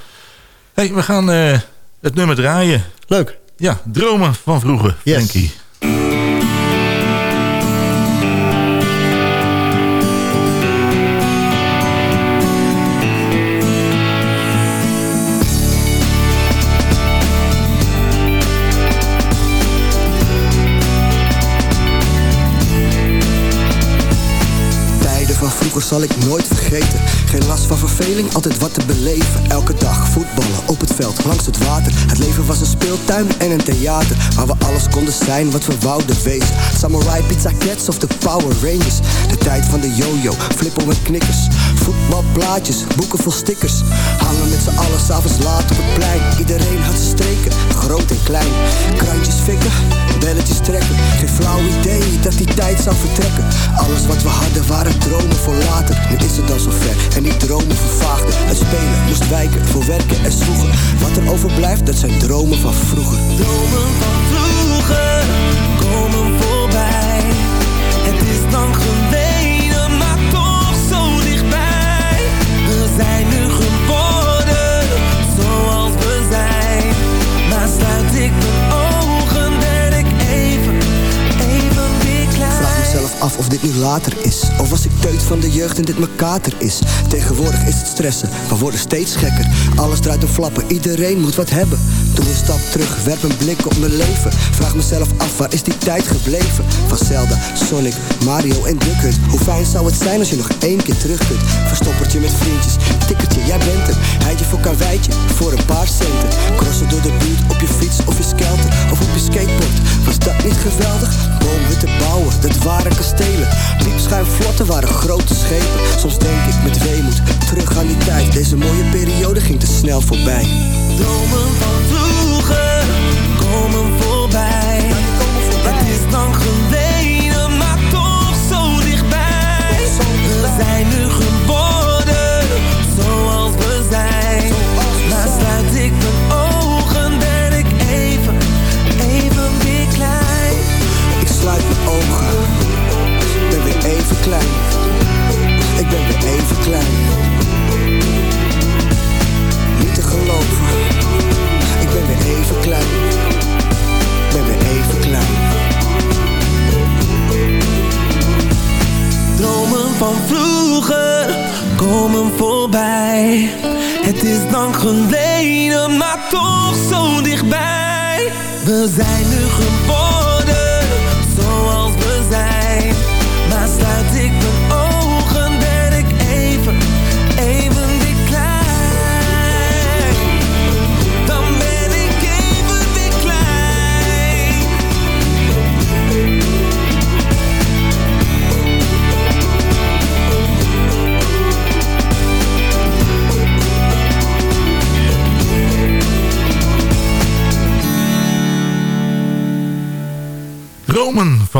[SPEAKER 4] Hey, we gaan eh, het nummer draaien.
[SPEAKER 9] Leuk.
[SPEAKER 4] Ja, Dromen van vroeger,
[SPEAKER 9] Yes.
[SPEAKER 4] Frankie.
[SPEAKER 10] Van vroeger zal ik nooit vergeten. Geen last van verveling, altijd wat te beleven. Elke dag voetballen op het veld, langs het water. Het leven was een speeltuin en een theater. Waar we alles konden zijn wat we wouden wezen. Samurai Pizza Cats of de Power Rangers. De tijd van de yo-yo, flippen met knikkers. Voetbalplaatjes, boeken vol stickers. Hangen met z'n allen s'avonds laat op het plein. Iedereen had zijn streken, groot en klein. Krantjes fikken, belletjes trekken. Geen flauw idee dat die tijd zou vertrekken. Alles wat we hadden waren dromen voor later. Nu is het dan zover en die dromen vervaagden. Het spelen moest wijken voor werken en zwoegen. Wat er overblijft, dat zijn dromen van vroeger.
[SPEAKER 12] Dromen van vroeger komen voorbij. Het is lang geleden,
[SPEAKER 10] of dit nu later is. Of was ik teut van de jeugd en dit mijn kater is. Tegenwoordig is het stressen, we worden steeds gekker. Alles draait om flappen, iedereen moet wat hebben. Doe een stap terug, werp een blik op mijn leven. Vraag mezelf af, waar is die tijd gebleven? Van Zelda, Sonic, Mario en Duck Hunt. Hoe fijn zou het zijn als je nog één keer terug kunt? Verstoppertje met vriendjes, tikkertje, jij bent er. Heidje voor karweitje, voor een paar centen. Crossen door de buurt op je fiets of je skelter. Of op je skateboard, was dat niet geweldig? Boomhutten bouwen, dat waren kastelen. Piepschuimvlotten waren grote schepen. Soms denk ik met weemoed, terug aan die tijd. Deze mooie periode ging te snel voorbij.
[SPEAKER 12] Dromen van vroeger komen voorbij. Het is lang geleden, maar toch zo dichtbij. We zijn nu
[SPEAKER 10] 何
[SPEAKER 12] 在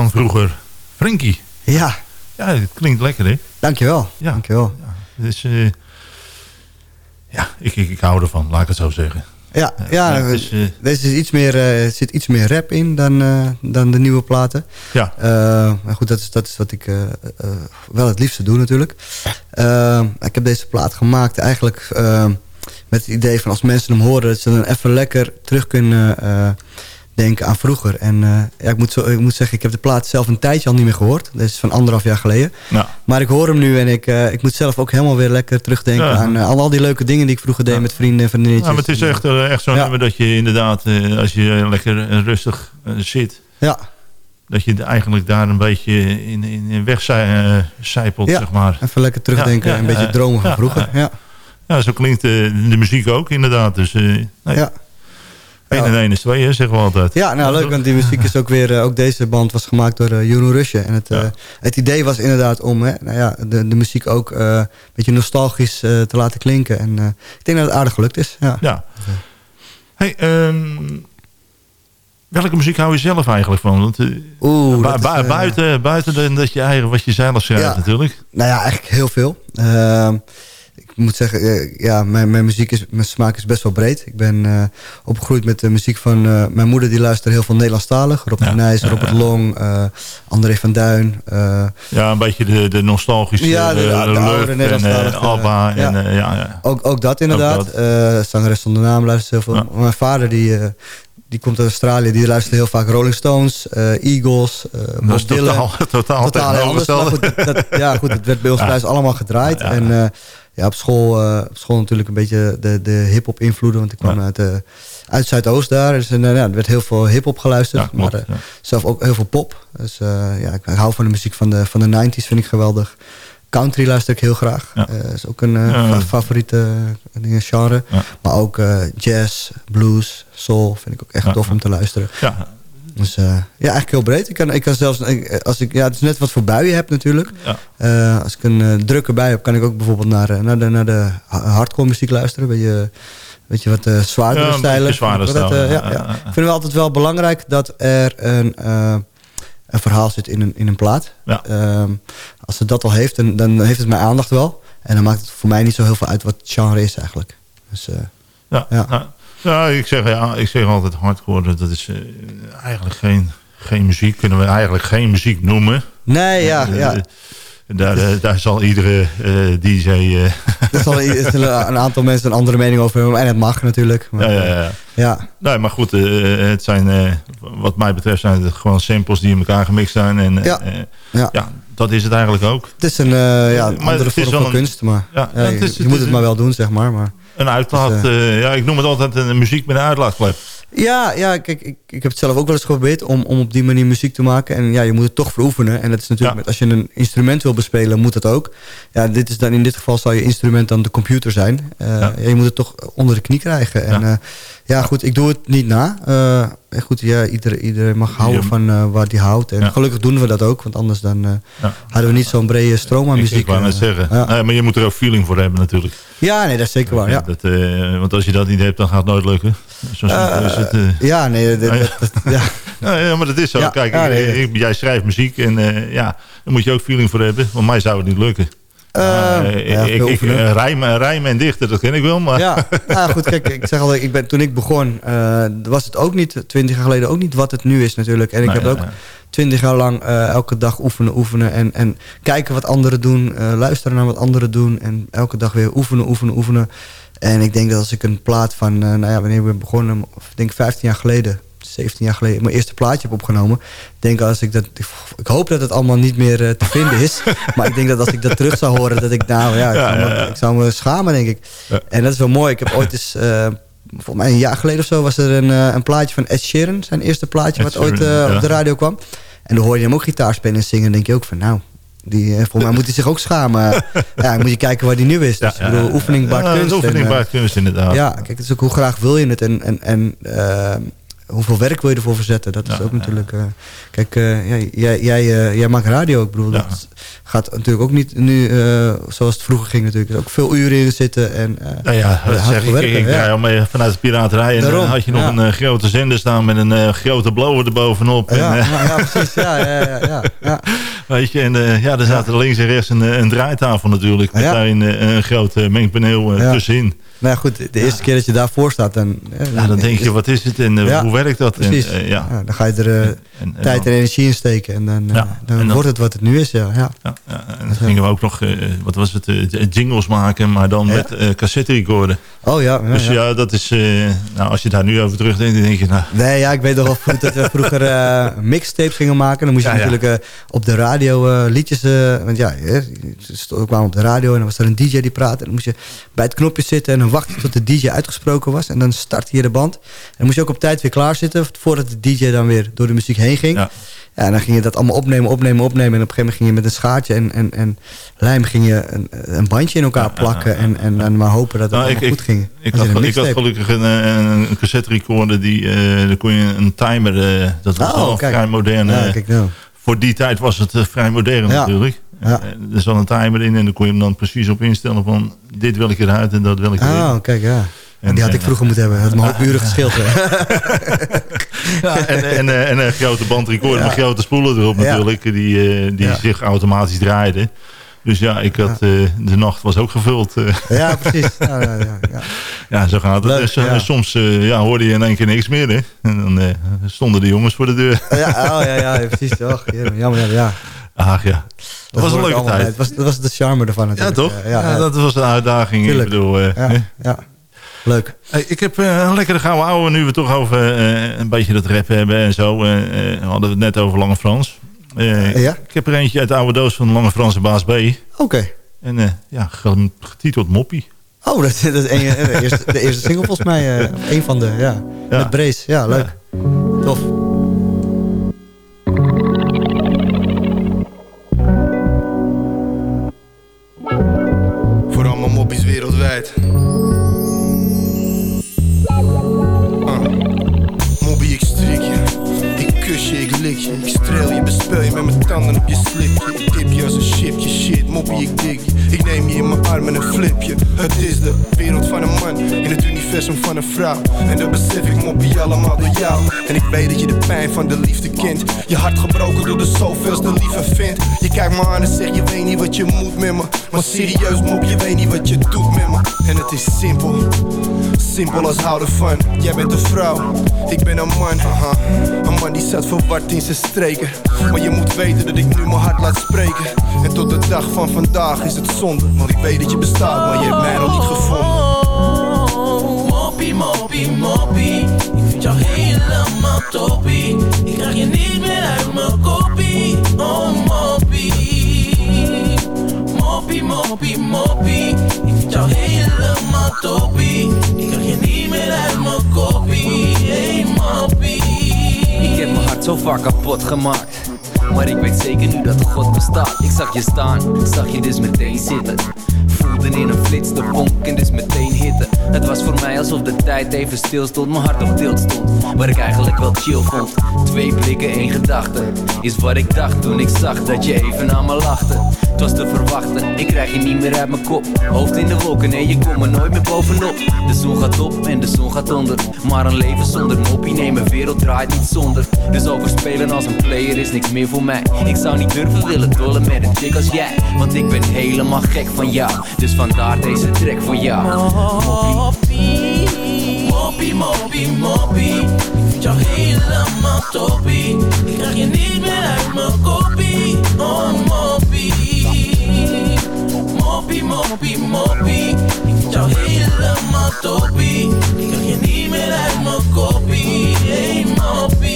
[SPEAKER 12] van vroeger.
[SPEAKER 4] Frankie.
[SPEAKER 9] Ja.
[SPEAKER 4] Ja, het klinkt lekker, hè?
[SPEAKER 9] Dankjewel.
[SPEAKER 4] Ja.
[SPEAKER 9] Dankjewel.
[SPEAKER 4] Dus, eh, ja, ik, ik, ik hou ervan, laat ik het zo zeggen.
[SPEAKER 9] Ja, ja,
[SPEAKER 4] het is, eh,
[SPEAKER 9] deze is iets meer, eh, er zit iets meer rap in dan, dan de nieuwe platen.
[SPEAKER 4] Ja.
[SPEAKER 9] Maar goed, dat is, dat is wat ik wel het liefste doe natuurlijk. Ik heb deze plaat gemaakt eigenlijk met het idee van als mensen hem horen... dat ze dan even lekker terug kunnen denken aan vroeger. En eh, ja, ik, moet zo, ik moet zeggen, ik heb de plaat zelf een tijdje al niet meer gehoord. Dat is van anderhalf jaar geleden.
[SPEAKER 4] Ja.
[SPEAKER 9] Maar ik hoor hem nu en ik, eh, ik moet zelf ook helemaal weer lekker terugdenken...
[SPEAKER 4] Ja.
[SPEAKER 9] aan eh, al, al die leuke dingen die ik vroeger deed met vrienden en vriendinnetjes.
[SPEAKER 4] Ja, maar het is echt, echt zo'n nummer dat je inderdaad, als je lekker rustig zit...
[SPEAKER 9] Ja.
[SPEAKER 4] dat je eigenlijk daar een beetje in, in, in wegcijpelt, zeg maar.
[SPEAKER 9] even lekker terugdenken en een beetje dromen van vroeger, ja.
[SPEAKER 4] ja, zo klinkt de muziek ook inderdaad. Dus nee.
[SPEAKER 9] Ja.
[SPEAKER 4] 1 en 1 is 2, hè, zeggen we altijd.
[SPEAKER 9] Ja, nou leuk, want die muziek is ook weer... eh, ook deze band was gemaakt door uh, Jeroen Rusje. En het, eh, het idee was inderdaad om hè, nou ja, de, de muziek ook een beetje nostalgisch te laten klinken. En ik denk dat het aardig gelukt is. Ja.
[SPEAKER 4] Ja. Hey, ehm, welke muziek hou je zelf eigenlijk van? Want, eh,
[SPEAKER 9] Oeh,
[SPEAKER 4] bu-
[SPEAKER 9] is, eh,
[SPEAKER 4] buiten, buiten dat je eigen, wat je zelf schrijft
[SPEAKER 9] Ja.
[SPEAKER 4] natuurlijk.
[SPEAKER 9] Nou ja, eigenlijk heel veel. Ik moet zeggen, eh, ja, mijn, mijn muziek is, mijn smaak is best wel breed. Ik ben eh, opgegroeid met de muziek van eh, mijn moeder, die luistert heel veel Nederlandstalig. Rob de Nijs, Robert Long, eh, André van Duin.
[SPEAKER 4] Ja, een beetje de, de nostalgische
[SPEAKER 9] Ja, de- de- de oude
[SPEAKER 4] en
[SPEAKER 9] Nederlandstalige,
[SPEAKER 4] eh, Abba.
[SPEAKER 9] ja.
[SPEAKER 4] En, ja, ja.
[SPEAKER 9] Ook, ook dat inderdaad.
[SPEAKER 4] Ook dat.
[SPEAKER 9] Eh, zangeres zonder naam luistert heel veel. Mijn vader die, die komt uit Australië. Die luistert heel vaak Rolling Stones, Eagles, eh Bob Dylan.
[SPEAKER 4] totaal- totaal
[SPEAKER 9] anders. Goed, dat, ja, goed, het werd bij ons
[SPEAKER 4] Ja.
[SPEAKER 9] thuis allemaal gedraaid.
[SPEAKER 4] Ja, ja.
[SPEAKER 9] En ja, op, school, eh, op school natuurlijk een beetje de, de hip-hop invloeden. Want ik kwam uit, eh, uit Zuidoost daar. Dus en, eh, ja, er werd heel veel hip-hop geluisterd.
[SPEAKER 4] Ja, klopt,
[SPEAKER 9] maar
[SPEAKER 4] ja.
[SPEAKER 9] zelf ook heel veel pop. Dus ja, ik hou van de muziek van de, van de 90s, vind ik geweldig. Country luister ik heel graag. Eh, is ook een favoriete dingen, genre. Maar ook jazz, blues, soul vind ik ook echt tof om te luisteren.
[SPEAKER 4] Ja.
[SPEAKER 9] Dus eh, ja, eigenlijk heel breed. Ik kan, ik kan zelfs, als ik, ja, het is net wat voor buien heb natuurlijk.
[SPEAKER 4] Ja.
[SPEAKER 9] Eh, als ik een eh, drukke bui heb, kan ik ook bijvoorbeeld naar, naar, de, naar de ha- hardcore muziek luisteren. Weet je, weet je wat zwaardere
[SPEAKER 4] Ja,
[SPEAKER 9] stijlen.
[SPEAKER 4] zwaardere
[SPEAKER 9] Dat, eh,
[SPEAKER 4] stijl,
[SPEAKER 9] ja,
[SPEAKER 4] ja.
[SPEAKER 9] Ik vind het altijd wel belangrijk dat er een, een verhaal zit in een, in een plaat. Ehm, als het dat al heeft, dan, dan heeft het mijn aandacht wel. En dan maakt het voor mij niet zo heel veel uit wat het genre is eigenlijk. Dus,
[SPEAKER 4] Ja,
[SPEAKER 9] Ja.
[SPEAKER 4] Ja, ik, zeg, ja ik zeg altijd hardcore, dat is eh, eigenlijk geen, geen muziek. Kunnen we eigenlijk geen muziek noemen.
[SPEAKER 9] nee, ja,
[SPEAKER 4] Eh,
[SPEAKER 9] ja.
[SPEAKER 4] eh, Daar, daar zal iedere DJ... eh,
[SPEAKER 9] Er zal een aantal mensen een andere mening over hebben. En het mag natuurlijk. Maar,
[SPEAKER 4] ja, ja, ja.
[SPEAKER 9] ja.
[SPEAKER 4] Nee, maar goed, het zijn, wat mij betreft zijn het gewoon samples die in elkaar gemixt zijn. En,
[SPEAKER 9] Ja. Ja.
[SPEAKER 4] ja, dat is het eigenlijk ook.
[SPEAKER 9] Het is een ja, andere vorm van kunst. Maar
[SPEAKER 4] Ja,
[SPEAKER 9] ja,
[SPEAKER 4] het
[SPEAKER 9] je,
[SPEAKER 4] is-
[SPEAKER 9] je
[SPEAKER 4] het
[SPEAKER 9] moet
[SPEAKER 4] is
[SPEAKER 9] het maar wel doen, zeg maar. maar
[SPEAKER 4] Een uitlaat,
[SPEAKER 9] Dus,
[SPEAKER 4] eh, ja, ik noem het altijd een muziek met een uitlaatklep.
[SPEAKER 9] ja, ja kijk, ik, ik heb het zelf ook wel eens geprobeerd om, om op die manier muziek te maken. En ja, je moet het toch veroefenen. En dat is natuurlijk,
[SPEAKER 4] Ja.
[SPEAKER 9] met, als je een instrument wil bespelen, moet dat ook. Ja, dit is dan, in dit geval zal je instrument dan de computer zijn. Eh,
[SPEAKER 4] Ja.
[SPEAKER 9] ja, je moet het toch onder de knie krijgen. En
[SPEAKER 4] Ja.
[SPEAKER 9] goed, ik doe het niet na. Eh, goed, ja, iedereen, iedereen mag houden
[SPEAKER 4] Ja.
[SPEAKER 9] van eh, waar hij houdt. En
[SPEAKER 4] Ja.
[SPEAKER 9] gelukkig doen we dat ook. Want anders dan, eh,
[SPEAKER 4] Ja.
[SPEAKER 9] hadden we niet zo'n brede stroom aan muziek.
[SPEAKER 4] ik wou net zeggen. Nee, maar je moet er ook feeling voor hebben natuurlijk.
[SPEAKER 9] ja, nee, dat is zeker waar. Ja.
[SPEAKER 4] Dat, want als je dat niet hebt, dan gaat het nooit lukken. Zo is het.
[SPEAKER 9] Ja, nee, dat,
[SPEAKER 4] Ah, ja.
[SPEAKER 9] dat- ja.
[SPEAKER 4] Ja, ja, maar dat is zo. Kijk,
[SPEAKER 9] nee,
[SPEAKER 4] ik- jij schrijft muziek en ja, daar moet je ook feeling voor hebben. Want mij zou het niet lukken.
[SPEAKER 9] Ja,
[SPEAKER 4] ik,
[SPEAKER 9] oefenen.
[SPEAKER 4] eh, rijmen, rijmen en dichten, dat ken ik wel. Maar
[SPEAKER 9] Ja, nou goed, kijk, ik zeg altijd, ik ben, toen ik begon, eh, was het ook niet, twintig jaar geleden ook niet wat het nu is natuurlijk. En ik heb
[SPEAKER 4] ja,
[SPEAKER 9] ook twintig jaar lang eh, elke dag oefenen, oefenen en, en kijken wat anderen doen, eh, luisteren naar wat anderen doen en elke dag weer oefenen, oefenen, oefenen. En ik denk dat als ik een plaat van, nou ja, wanneer we begonnen, of ik denk 15 jaar geleden, 17 jaar geleden, mijn eerste plaatje heb opgenomen. Ik denk als ik dat, ik hoop dat het allemaal niet meer eh, te vinden is, maar ik denk dat als ik dat terug zou horen, dat ik nou ja, ik,
[SPEAKER 4] Ja,
[SPEAKER 9] zou, me,
[SPEAKER 4] ja, ja.
[SPEAKER 9] ik zou me schamen denk ik. En dat is wel mooi. Ik heb ooit eens, eh, volgens mij een jaar geleden of zo, was er een, eh, een plaatje van Ed Sheeran. Zijn eerste plaatje
[SPEAKER 4] Ed
[SPEAKER 9] wat ooit
[SPEAKER 4] Sheeran, ja.
[SPEAKER 9] op de radio kwam. En dan hoor je hem ook gitaar spelen en zingen. En denk je ook van, nou, die, volgens mij moet hij zich ook schamen. ja, moet je kijken waar hij nu is. Dus ik bedoel, oefening baart
[SPEAKER 4] Ja,
[SPEAKER 9] kunst.
[SPEAKER 4] Oefening
[SPEAKER 9] En,
[SPEAKER 4] baart kunst, inderdaad.
[SPEAKER 9] ja, kijk, het is ook hoe graag wil je het. En, en, en hoeveel werk wil je ervoor verzetten? Dat is ook natuurlijk... eh, kijk, eh, ja, jij, jij, eh, jij maakt radio. Ik bedoel, dat gaat natuurlijk ook niet nu zoals het vroeger ging natuurlijk. Ook veel uren in zitten. En,
[SPEAKER 4] Nou ja, dat zeg ik.
[SPEAKER 9] werken,
[SPEAKER 4] ik
[SPEAKER 9] ja.
[SPEAKER 4] vanuit de piraterij. En
[SPEAKER 9] Daarom,
[SPEAKER 4] dan had je nog
[SPEAKER 9] ja.
[SPEAKER 4] een grote zender staan met een grote blower erbovenop.
[SPEAKER 9] Ja,
[SPEAKER 4] en, eh,
[SPEAKER 9] ja, ja, precies. Ja, ja, ja, ja, ja.
[SPEAKER 4] Weet je, en ja, er zaten links en rechts een, een draaitafel natuurlijk. Met
[SPEAKER 9] Ja.
[SPEAKER 4] daarin een groot eh, mengpaneel
[SPEAKER 9] Ja.
[SPEAKER 4] tussenin.
[SPEAKER 9] Nou ja, goed, de eerste keer dat je daarvoor staat, dan... eh,
[SPEAKER 4] Ja, dan denk je, wat is het en eh, hoe werkt dat? En,
[SPEAKER 9] Precies.
[SPEAKER 4] eh, ja.
[SPEAKER 9] Ja, dan ga je er eh,
[SPEAKER 4] en
[SPEAKER 9] tijd en energie in steken. En dan, dan,
[SPEAKER 4] en dan-
[SPEAKER 9] wordt het wat het nu is, ja. ja.
[SPEAKER 4] En dan gingen we ook nog, wat was het, jingles maken, maar dan met cassette recorder.
[SPEAKER 9] Oh ja, ja,
[SPEAKER 4] dus
[SPEAKER 9] ja.
[SPEAKER 4] dat is, nou, als je daar nu over terugdenkt, dan denk je, nou,
[SPEAKER 9] Nee, ja, ik weet nog wel goed dat we vroeger mixtapes gingen maken. Dan moest je natuurlijk op de radio liedjes... want ja, ze kwamen op de radio en dan was er een DJ die praatte. En dan moest je bij het knopje zitten en dan wachten tot de DJ uitgesproken was. En dan startte je de band. En dan moest je ook op tijd weer klaar zitten... voordat de DJ dan weer door de muziek heen ging.
[SPEAKER 4] Ja.
[SPEAKER 9] Ja, en dan ging je dat allemaal opnemen, opnemen, opnemen. En op een gegeven moment ging je met een schaartje en, en, en lijm ging je een, een bandje in elkaar plakken. En, en, en maar hopen dat het
[SPEAKER 4] Nou,
[SPEAKER 9] goed ging.
[SPEAKER 4] Ik had, ik had gelukkig een, een cassette recorder, die, eh daar kon je een timer, eh, dat was
[SPEAKER 9] Oh,
[SPEAKER 4] wel
[SPEAKER 9] kijk.
[SPEAKER 4] vrij modern.
[SPEAKER 9] Ja,
[SPEAKER 4] eh,
[SPEAKER 9] kijk nou.
[SPEAKER 4] voor die tijd was het vrij modern natuurlijk.
[SPEAKER 9] Ja.
[SPEAKER 4] Eh, er zat een timer in en dan kon je hem dan precies op instellen van dit wil ik eruit en dat wil ik erin.
[SPEAKER 9] Oh, kijk, ja.
[SPEAKER 4] En,
[SPEAKER 9] die had ik
[SPEAKER 4] eh,
[SPEAKER 9] vroeger moeten hebben. Dat had me ook uren.
[SPEAKER 4] Ja, en, en, eh, en een grote bandrecorder
[SPEAKER 9] Ja.
[SPEAKER 4] met grote spoelen erop natuurlijk, die, eh, die zich automatisch draaiden. Dus ja, ik had, eh, de nacht was ook gevuld. eh.
[SPEAKER 9] ja, precies. Ja, ja, ja, ja.
[SPEAKER 4] zo gaat het.
[SPEAKER 9] Leuk,
[SPEAKER 4] Dus, eh,
[SPEAKER 9] ja.
[SPEAKER 4] Soms eh, ja, hoorde je in één keer niks meer. Hè? En dan eh, stonden de jongens voor de deur.
[SPEAKER 9] Ja, oh, ja, ja, precies. Och, jammer, jammer, ja, ja.
[SPEAKER 4] Ach ja, dat, was een leuke tijd.
[SPEAKER 9] Het was, dat was de charme ervan
[SPEAKER 4] Ja,
[SPEAKER 9] natuurlijk.
[SPEAKER 4] toch?
[SPEAKER 9] Eh,
[SPEAKER 4] Ja, dat was een uitdaging.
[SPEAKER 9] Tuurlijk.
[SPEAKER 4] Ik bedoel, eh,
[SPEAKER 9] Ja, ja. Leuk.
[SPEAKER 4] Hey, ik heb eh, een lekkere gouden ouwe, nu we toch over eh, een beetje dat rap hebben en zo. eh, hadden we het net over Lange Frans.
[SPEAKER 9] Ja?
[SPEAKER 4] Ik heb er eentje uit de oude doos van Lange Frans en Baas B.
[SPEAKER 9] Oké.
[SPEAKER 4] En ja, ge- getiteld Moppie.
[SPEAKER 9] Oh, dat, dat is een, de, eerste, de eerste single volgens mij. een van de, ja.
[SPEAKER 4] Ja.
[SPEAKER 9] Met Brace. Ja, leuk. Tof.
[SPEAKER 13] Streel je, met mijn tanden op je slipje. Ik tip je als een chipje, shit. Mobbie, ik je. Ik neem je in mijn armen en flip je. Het is de wereld van een man in het universum van een vrouw. En dat besef ik, moppie, allemaal door jou. En ik weet dat je de pijn van de liefde kent. Je hart gebroken door de zoveelste lieve vent. Je kijkt me aan en zegt, je weet niet wat je moet met me. Maar serieus, mop, je weet niet wat je doet met me. En het is simpel. Simpel als houden van. Jij bent een vrouw, ik ben een man. Aha. Een man die zat verward in zijn streken. Maar je moet weten dat ik nu mijn hart laat spreken. En tot de van vandaag is het zonde. Want ik weet dat je bestaat, maar je hebt mij nog niet gevonden.
[SPEAKER 3] Moppie, moppie, moppie. Ik vind jou helemaal toppie. Ik krijg je niet meer uit mijn koppie. Oh, moppie. Moppie, moppie, moppie. Ik vind jou helemaal toppie. Ik krijg je niet meer uit mijn koppie. Hey, moppie.
[SPEAKER 14] Ik heb mijn hart zo vaak kapot gemaakt. Maar ik weet zeker nu dat God bestaat. Ik zag je staan, zag je dus meteen zitten. Alsof de tijd even stil stond, mijn hart op tilt stond. Waar ik eigenlijk wel chill vond. Twee blikken, één gedachte. Is wat ik dacht toen ik zag dat je even aan me lachte. Het was te verwachten, ik krijg je niet meer uit mijn kop. Hoofd in de wolken, nee, je komt er nooit meer bovenop. De zon gaat op en de zon gaat onder. Maar een leven zonder moppie, nee, mijn wereld draait niet zonder. Dus overspelen als een player is niks meer voor mij. Ik zou niet durven willen dollen met een chick als jij. Want ik ben helemaal gek van jou. Dus vandaar deze track voor jou.
[SPEAKER 3] Moppie, moppie, moppie, moppie. Ik vind jou helemaal toppie. Ik krijg je niet meer uit mijn koppie. Oh, moppie. Moppie, moppie, moppie. Ik vind jou helemaal toppie. Ik krijg je niet meer uit mijn koppie. Hey, moppie.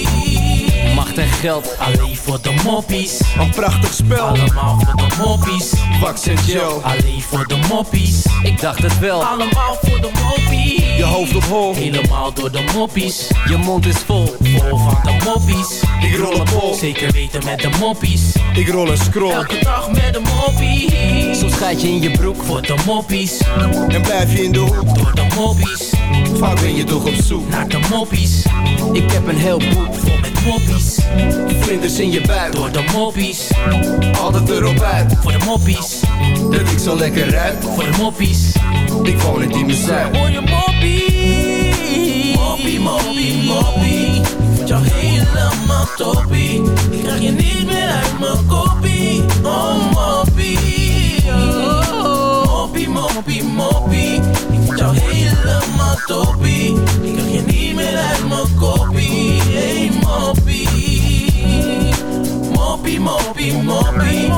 [SPEAKER 14] Macht en geld,
[SPEAKER 3] Alleen voor de moppies.
[SPEAKER 13] Een prachtig spel.
[SPEAKER 3] Allemaal voor de moppies.
[SPEAKER 13] Wax en gel.
[SPEAKER 3] Alleen voor de moppies.
[SPEAKER 14] ik dacht het wel.
[SPEAKER 3] Allemaal voor de moppies.
[SPEAKER 13] Je hoofd op hol.
[SPEAKER 3] Helemaal door de moppies.
[SPEAKER 14] Je mond is vol.
[SPEAKER 3] Van de moppies.
[SPEAKER 13] Ik rol een bol.
[SPEAKER 3] Zeker weten met de moppies.
[SPEAKER 13] Ik rol een scroll.
[SPEAKER 3] Elke dag met de moppies.
[SPEAKER 14] Soms ga
[SPEAKER 3] je in je broek voor de moppies.
[SPEAKER 13] En blijf je in de hoek
[SPEAKER 3] door de moppies.
[SPEAKER 13] Vaak ben je toch op zoek
[SPEAKER 3] naar de moppies. Ik heb een heel boek vol met moppies.
[SPEAKER 13] Vlinders in je buik
[SPEAKER 3] door de moppies.
[SPEAKER 13] Altijd erop uit
[SPEAKER 3] voor de moppies.
[SPEAKER 13] Dat ik zo lekker ruik
[SPEAKER 3] voor de moppies.
[SPEAKER 13] Ik woon in Diemerszuid.
[SPEAKER 3] Hoor je moppie? Moppie, moppie, moppie. Jou helemaal toppie. Ik krijg je niet meer uit mijn kopie. Oh moppie. Oh, moppie, moppie, moppie. Ik vond jou helemaal toppie. Ik krijg je niet meer uit mijn kopie. Hey moppie. Moppie, moppie, moppie.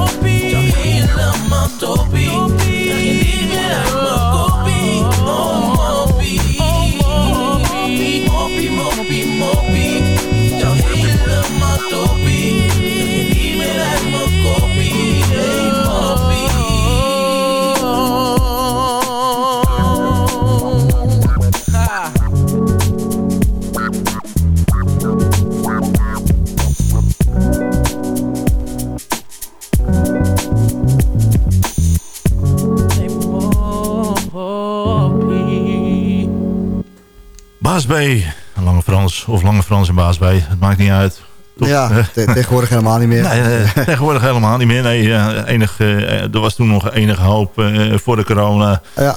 [SPEAKER 4] B, Lange Frans of Lange Frans en Baas B, het maakt niet uit. Toch?
[SPEAKER 9] Ja, te- tegenwoordig helemaal niet meer.
[SPEAKER 4] Nee, eh, tegenwoordig helemaal niet meer. Nee, ja, enig, eh, er was toen nog enige hoop eh, voor de corona.
[SPEAKER 9] Ja.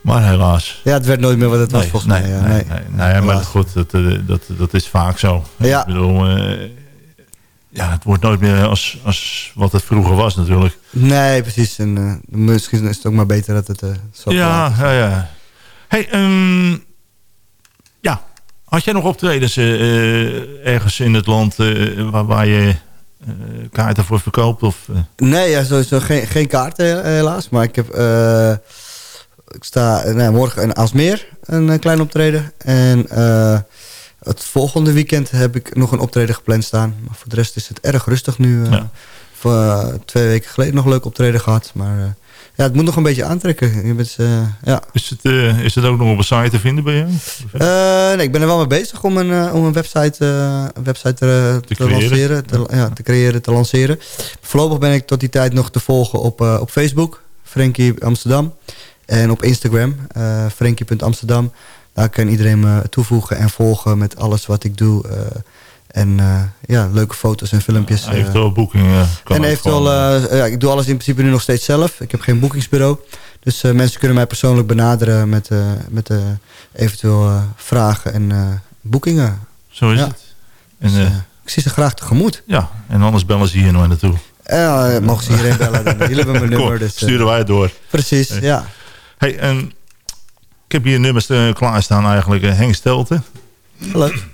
[SPEAKER 4] Maar helaas.
[SPEAKER 9] Ja, het werd nooit meer wat het was volgens
[SPEAKER 4] nee,
[SPEAKER 9] mij. ja,
[SPEAKER 4] nee,
[SPEAKER 9] nee.
[SPEAKER 4] nee, maar goed, dat, eh, dat, dat is vaak zo.
[SPEAKER 9] Ja.
[SPEAKER 4] Ik bedoel, eh, ja, het wordt nooit meer als, als wat het vroeger was natuurlijk.
[SPEAKER 9] Nee, precies. En eh, misschien is het ook maar beter dat het eh, zo
[SPEAKER 4] Ja, ja, ja. Hey, ehm, ja. Had jij nog optredens eh, eh, ergens in het land eh, waar, waar je kaarten voor verkoopt? Of?
[SPEAKER 9] Nee, ja, sowieso geen, geen kaart eh, helaas. Maar ik heb... ik sta nee, morgen in Aalsmeer een klein optreden. En het volgende weekend heb ik nog een optreden gepland staan. Maar voor de rest is het erg rustig nu.
[SPEAKER 4] Ja.
[SPEAKER 9] Voor, twee weken geleden nog leuk optreden gehad. Maar ja, het moet nog een beetje aantrekken. Je bent, eh, ja.
[SPEAKER 4] is, het, eh, is het ook nog op een site te vinden bij jou?
[SPEAKER 9] Eh, nee, ik ben er wel mee bezig om een, om een website, een website eh, te,
[SPEAKER 4] creëren.
[SPEAKER 9] lanceren. Te, ja, te creëren, te lanceren. Voorlopig ben ik tot die tijd nog te volgen op, op Facebook. Frankie Amsterdam. En op Instagram. Frankie.amsterdam. Daar kan iedereen me toevoegen en volgen met alles wat ik doe. Eh, en eh, ja, leuke foto's en filmpjes. eh.
[SPEAKER 4] Eventueel boekingen. kan
[SPEAKER 9] en eventueel, eh, ja, ik doe alles in principe nu nog steeds zelf. Ik heb geen boekingsbureau. Dus eh, mensen kunnen mij persoonlijk benaderen met, eh, met eh, eventueel eh, vragen en eh, boekingen.
[SPEAKER 4] Zo is
[SPEAKER 9] Ja.
[SPEAKER 4] het. En,
[SPEAKER 9] Dus,
[SPEAKER 4] eh,
[SPEAKER 9] eh, ik zie ze graag tegemoet.
[SPEAKER 4] ja, en anders bellen ze hier nog naartoe.
[SPEAKER 9] Ja, eh, mogen ze hierheen bellen. Dan. Jullie hebben mijn nummer. Dus, eh,
[SPEAKER 4] sturen wij het door.
[SPEAKER 9] Precies,
[SPEAKER 4] Eh,
[SPEAKER 9] ja.
[SPEAKER 4] Hey, en ik heb hier nummers eh, klaarstaan eigenlijk. eh, Henk Stelten
[SPEAKER 9] Leuk.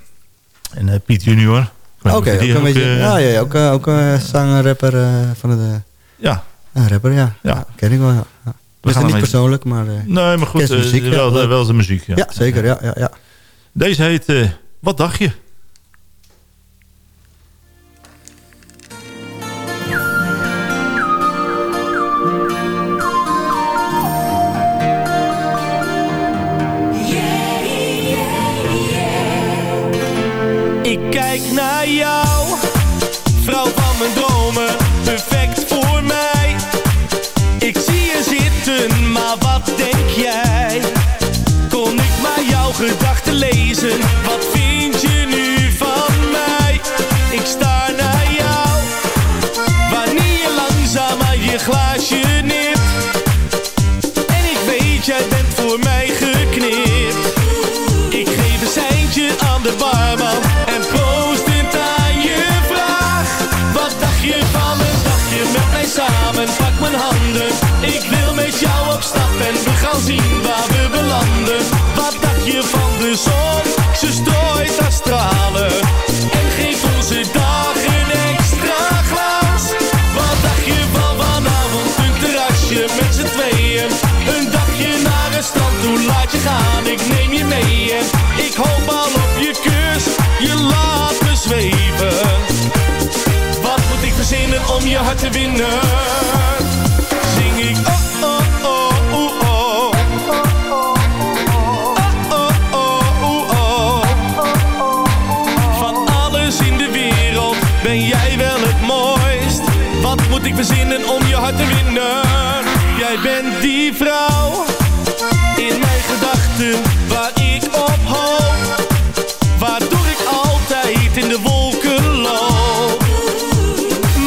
[SPEAKER 4] En eh, Piet Junior.
[SPEAKER 9] Oké,
[SPEAKER 4] of
[SPEAKER 9] ook een beetje.
[SPEAKER 4] eh,
[SPEAKER 9] ja, ja, ook, eh, ook een zanger, rapper van de.
[SPEAKER 4] Ja.
[SPEAKER 9] Een rapper, ja.
[SPEAKER 4] Ja.
[SPEAKER 9] ken ik wel, ja. ja.
[SPEAKER 4] We gaan
[SPEAKER 9] niet persoonlijk, maar...
[SPEAKER 4] Nee, maar goed,
[SPEAKER 9] muziek,
[SPEAKER 4] wel, wel zijn muziek. Ja,
[SPEAKER 9] ja, zeker, ja, ja, ja.
[SPEAKER 4] Deze heet Wat dacht je?
[SPEAKER 6] En we gaan zien waar we belanden. Wat dacht je van de zon? Ze strooit haar stralen en geeft onze dag een extra glans. Wat dacht je van vanavond? Een terrasje met z'n tweeën. Een dagje naar het strand, hoe laat je gaan? Ik neem je mee en ik hoop al op je kus. Je laat me zweven. Wat moet ik verzinnen om je hart te winnen? Jij
[SPEAKER 3] bent die vrouw in mijn gedachten waar ik op hoop. Waardoor ik altijd in de wolken loop.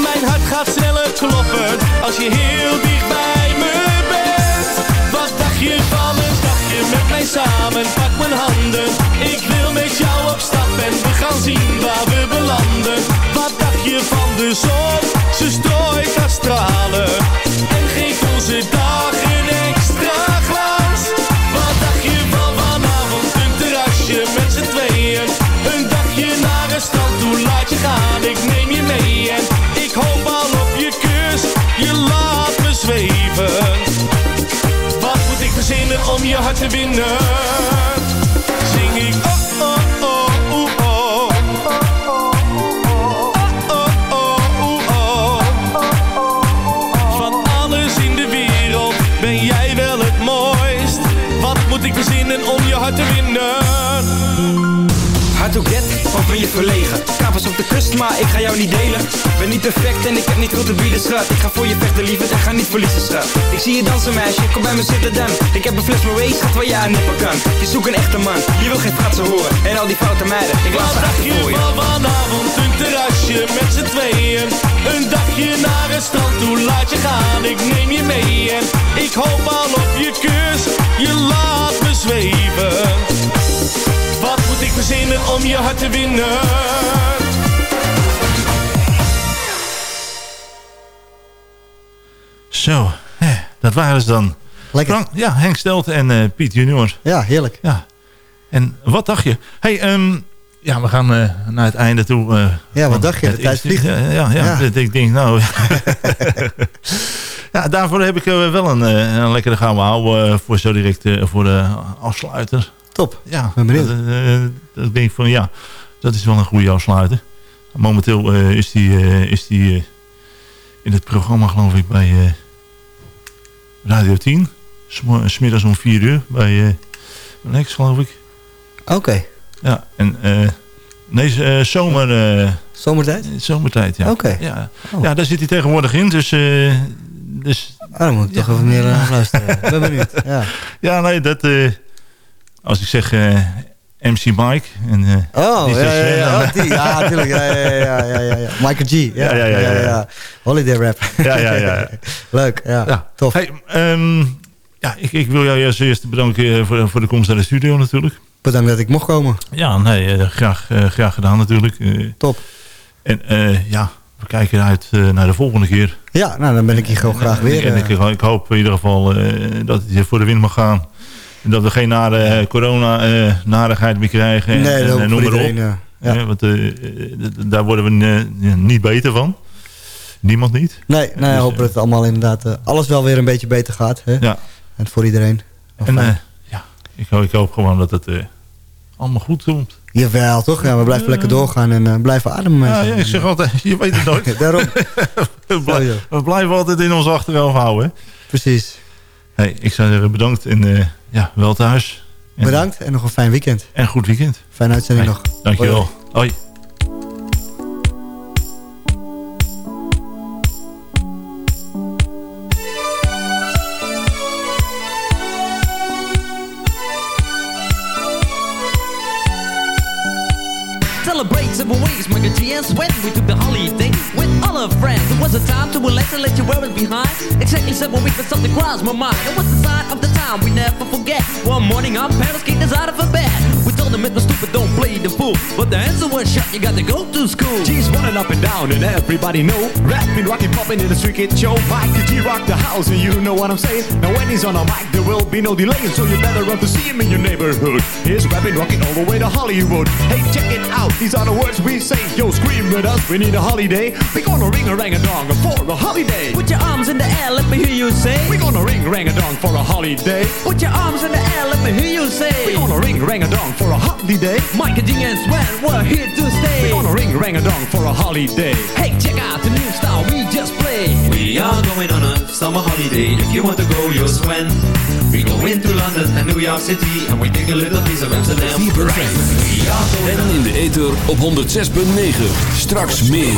[SPEAKER 3] Mijn hart gaat sneller kloppen als je heel dicht bij me bent. Wat dacht je van een dagje met mij samen? Pak mijn handen, ik wil met jou op stap en we gaan zien waar we belanden. Van de zon? Ze strooit haar stralen en geeft onze dag een extra glans. Wat dacht je van vanavond een terrasje met z'n tweeën? Een dagje naar een strand toe, laat je gaan, ik neem je mee en ik hoop al op je kus, je laat me zweven. Wat moet ik verzinnen om je hart te winnen? Ben je
[SPEAKER 15] verlegen? Kapers op de kust, maar ik ga jou niet delen. Ben niet perfect en ik heb niet veel te bieden, schat. Ik ga voor je vechten, lieverd, en ga niet verliezen, schat. Ik zie je dansen, meisje, kom bij me zitten dan. Ik heb een fles Moët, schat, waar jij aan nippen kan. Je zoekt een echte man, je wil geen fratsen horen. En al die foute meiden, ik laat ze achter
[SPEAKER 3] je
[SPEAKER 15] voor je.
[SPEAKER 3] van vanavond een terrasje met z'n tweeën? Een dagje naar een strand toe, laat je gaan, ik neem je mee en ik hoop al op je kus, je laat me zweven. Wat moet ik verzinnen om je hart te winnen?
[SPEAKER 4] Zo, hè, dat waren ze dan.
[SPEAKER 9] Lekker.
[SPEAKER 4] Frank- ja, Henk Stelt en eh, Piet Junior.
[SPEAKER 9] Ja, heerlijk.
[SPEAKER 4] Ja. En wat dacht je? Hey, ehm, ja, we gaan eh, naar het einde toe. eh,
[SPEAKER 9] Ja, wat dacht je? De tijd vliegt.
[SPEAKER 4] Ja, ja, ja,
[SPEAKER 9] Ja.
[SPEAKER 4] dat- ik denk nou... ja, daarvoor heb ik wel een, eh, een lekkere gouden houden voor zo direct eh, voor de afsluiter.
[SPEAKER 9] Top.
[SPEAKER 4] Ja,
[SPEAKER 9] Ben benieuwd.
[SPEAKER 4] Dat, eh, dat denk ik van ja, dat is wel een goede afsluiter. Momenteel eh, is die, eh, is die in het programma geloof ik bij Radio 10. Sm- Smiddags om 4 uur bij Lex geloof ik.
[SPEAKER 9] Oké.
[SPEAKER 4] Ja, en eh, nee, zomer...
[SPEAKER 9] Zomertijd?
[SPEAKER 4] zomertijd, ja.
[SPEAKER 9] Oké.
[SPEAKER 4] Ja.
[SPEAKER 9] Oh.
[SPEAKER 4] ja, daar zit hij tegenwoordig in, dus... eh, dus
[SPEAKER 9] Ah, dan moet ik toch even meer uh, luisteren. Ben benieuwd. Ja.
[SPEAKER 4] ja, nee, dat... als ik zeg eh, MC Mike... En, eh,
[SPEAKER 9] Oh, ja, ja,
[SPEAKER 4] eh,
[SPEAKER 9] ja, oh, die. Ja, natuurlijk. Ja, ja, ja, ja, ja. Michael G. Ja,
[SPEAKER 4] Ja, ja, ja, ja.
[SPEAKER 9] Holiday rap.
[SPEAKER 4] Ja, ja, ja.
[SPEAKER 9] Leuk, ja. Tof.
[SPEAKER 4] Hey, ehm, ja, ik, ik wil jou als eerste bedanken eh, voor, voor de komst naar de studio natuurlijk.
[SPEAKER 9] Bedankt dat ik mocht komen.
[SPEAKER 4] Ja, nee, eh, graag, eh, graag gedaan natuurlijk. Eh,
[SPEAKER 9] Top.
[SPEAKER 4] En eh, ja, we kijken uit eh, naar de volgende keer.
[SPEAKER 9] Ja, nou dan ben ik hier gewoon graag weer.
[SPEAKER 4] En ik,
[SPEAKER 9] eh.
[SPEAKER 4] ik hoop in ieder geval eh, dat het hier voor de wind mag gaan. Dat we geen nare eh, corona-narigheid meer krijgen. En,
[SPEAKER 9] Nee, dat
[SPEAKER 4] en, en noem maar op.
[SPEAKER 9] iedereen, ja. Ja.
[SPEAKER 4] Eh, want eh, eh, daar worden we eh, niet beter van. Niemand niet.
[SPEAKER 9] Nee, nee
[SPEAKER 4] Dus,
[SPEAKER 9] hoop dat het allemaal inderdaad... eh, alles wel weer een beetje beter gaat. Hè?
[SPEAKER 4] Ja.
[SPEAKER 9] En voor iedereen.
[SPEAKER 4] En eh, ja, ik, hoop- ik hoop gewoon dat het eh, allemaal goed komt.
[SPEAKER 9] Jawel, toch? Ja, we blijven lekker doorgaan en eh, blijven ademen.
[SPEAKER 4] Ja, ja, ik zeg altijd, je weet het nooit.
[SPEAKER 9] Daarom.
[SPEAKER 4] we, blij-
[SPEAKER 9] ja.
[SPEAKER 4] we blijven altijd in ons achterhoofd houden.
[SPEAKER 9] Precies.
[SPEAKER 4] Hey, ik zou zeggen bedankt en eh, ja, wel thuis. En,
[SPEAKER 9] Bedankt en nog een fijn weekend.
[SPEAKER 4] En goed weekend.
[SPEAKER 9] Fijne uitzending
[SPEAKER 4] Hey,
[SPEAKER 9] nog.
[SPEAKER 4] Dankjewel. Hoi.
[SPEAKER 16] Celebrate several ways, good GS when we took the our friends. It was a time to relax and let you wear it behind. Exactly seven weeks, but something crossed my mind. It was the sign of the time we never forget. One morning, our parents kicked us out of a bed. We told them it was stupid, don't play the fool. But the answer was shut, you got to go to school.
[SPEAKER 17] G's running up and down and everybody know Rapping, rocking, popping in the street kid show Mike G rock the house and you know what I'm saying Now when he's on a mic there will be no delay So you better run to see him in your neighborhood He's rapping, rocking all the way to Hollywood Hey check it out, these are the words we say Yo scream with us, we need a holiday We gonna ring a rang a dong for a holiday
[SPEAKER 16] Put your arms in the air, let me hear you say.
[SPEAKER 17] We gonna ring rang a dong for a holiday
[SPEAKER 16] Put your arms in the air, let me hear you say.
[SPEAKER 17] We gonna ring rang a dong for a holiday
[SPEAKER 16] Mike and G and Sven, we're here to stay.
[SPEAKER 17] We gonna ring rang a dong for a holiday
[SPEAKER 16] Hey, check out the new style we just played.
[SPEAKER 18] We are going on a summer holiday. If you want to go, you'll swim. We go into London and New York City and we take a little piece of Amsterdam. We are going
[SPEAKER 1] En in de ether op 106.9. Straks meer.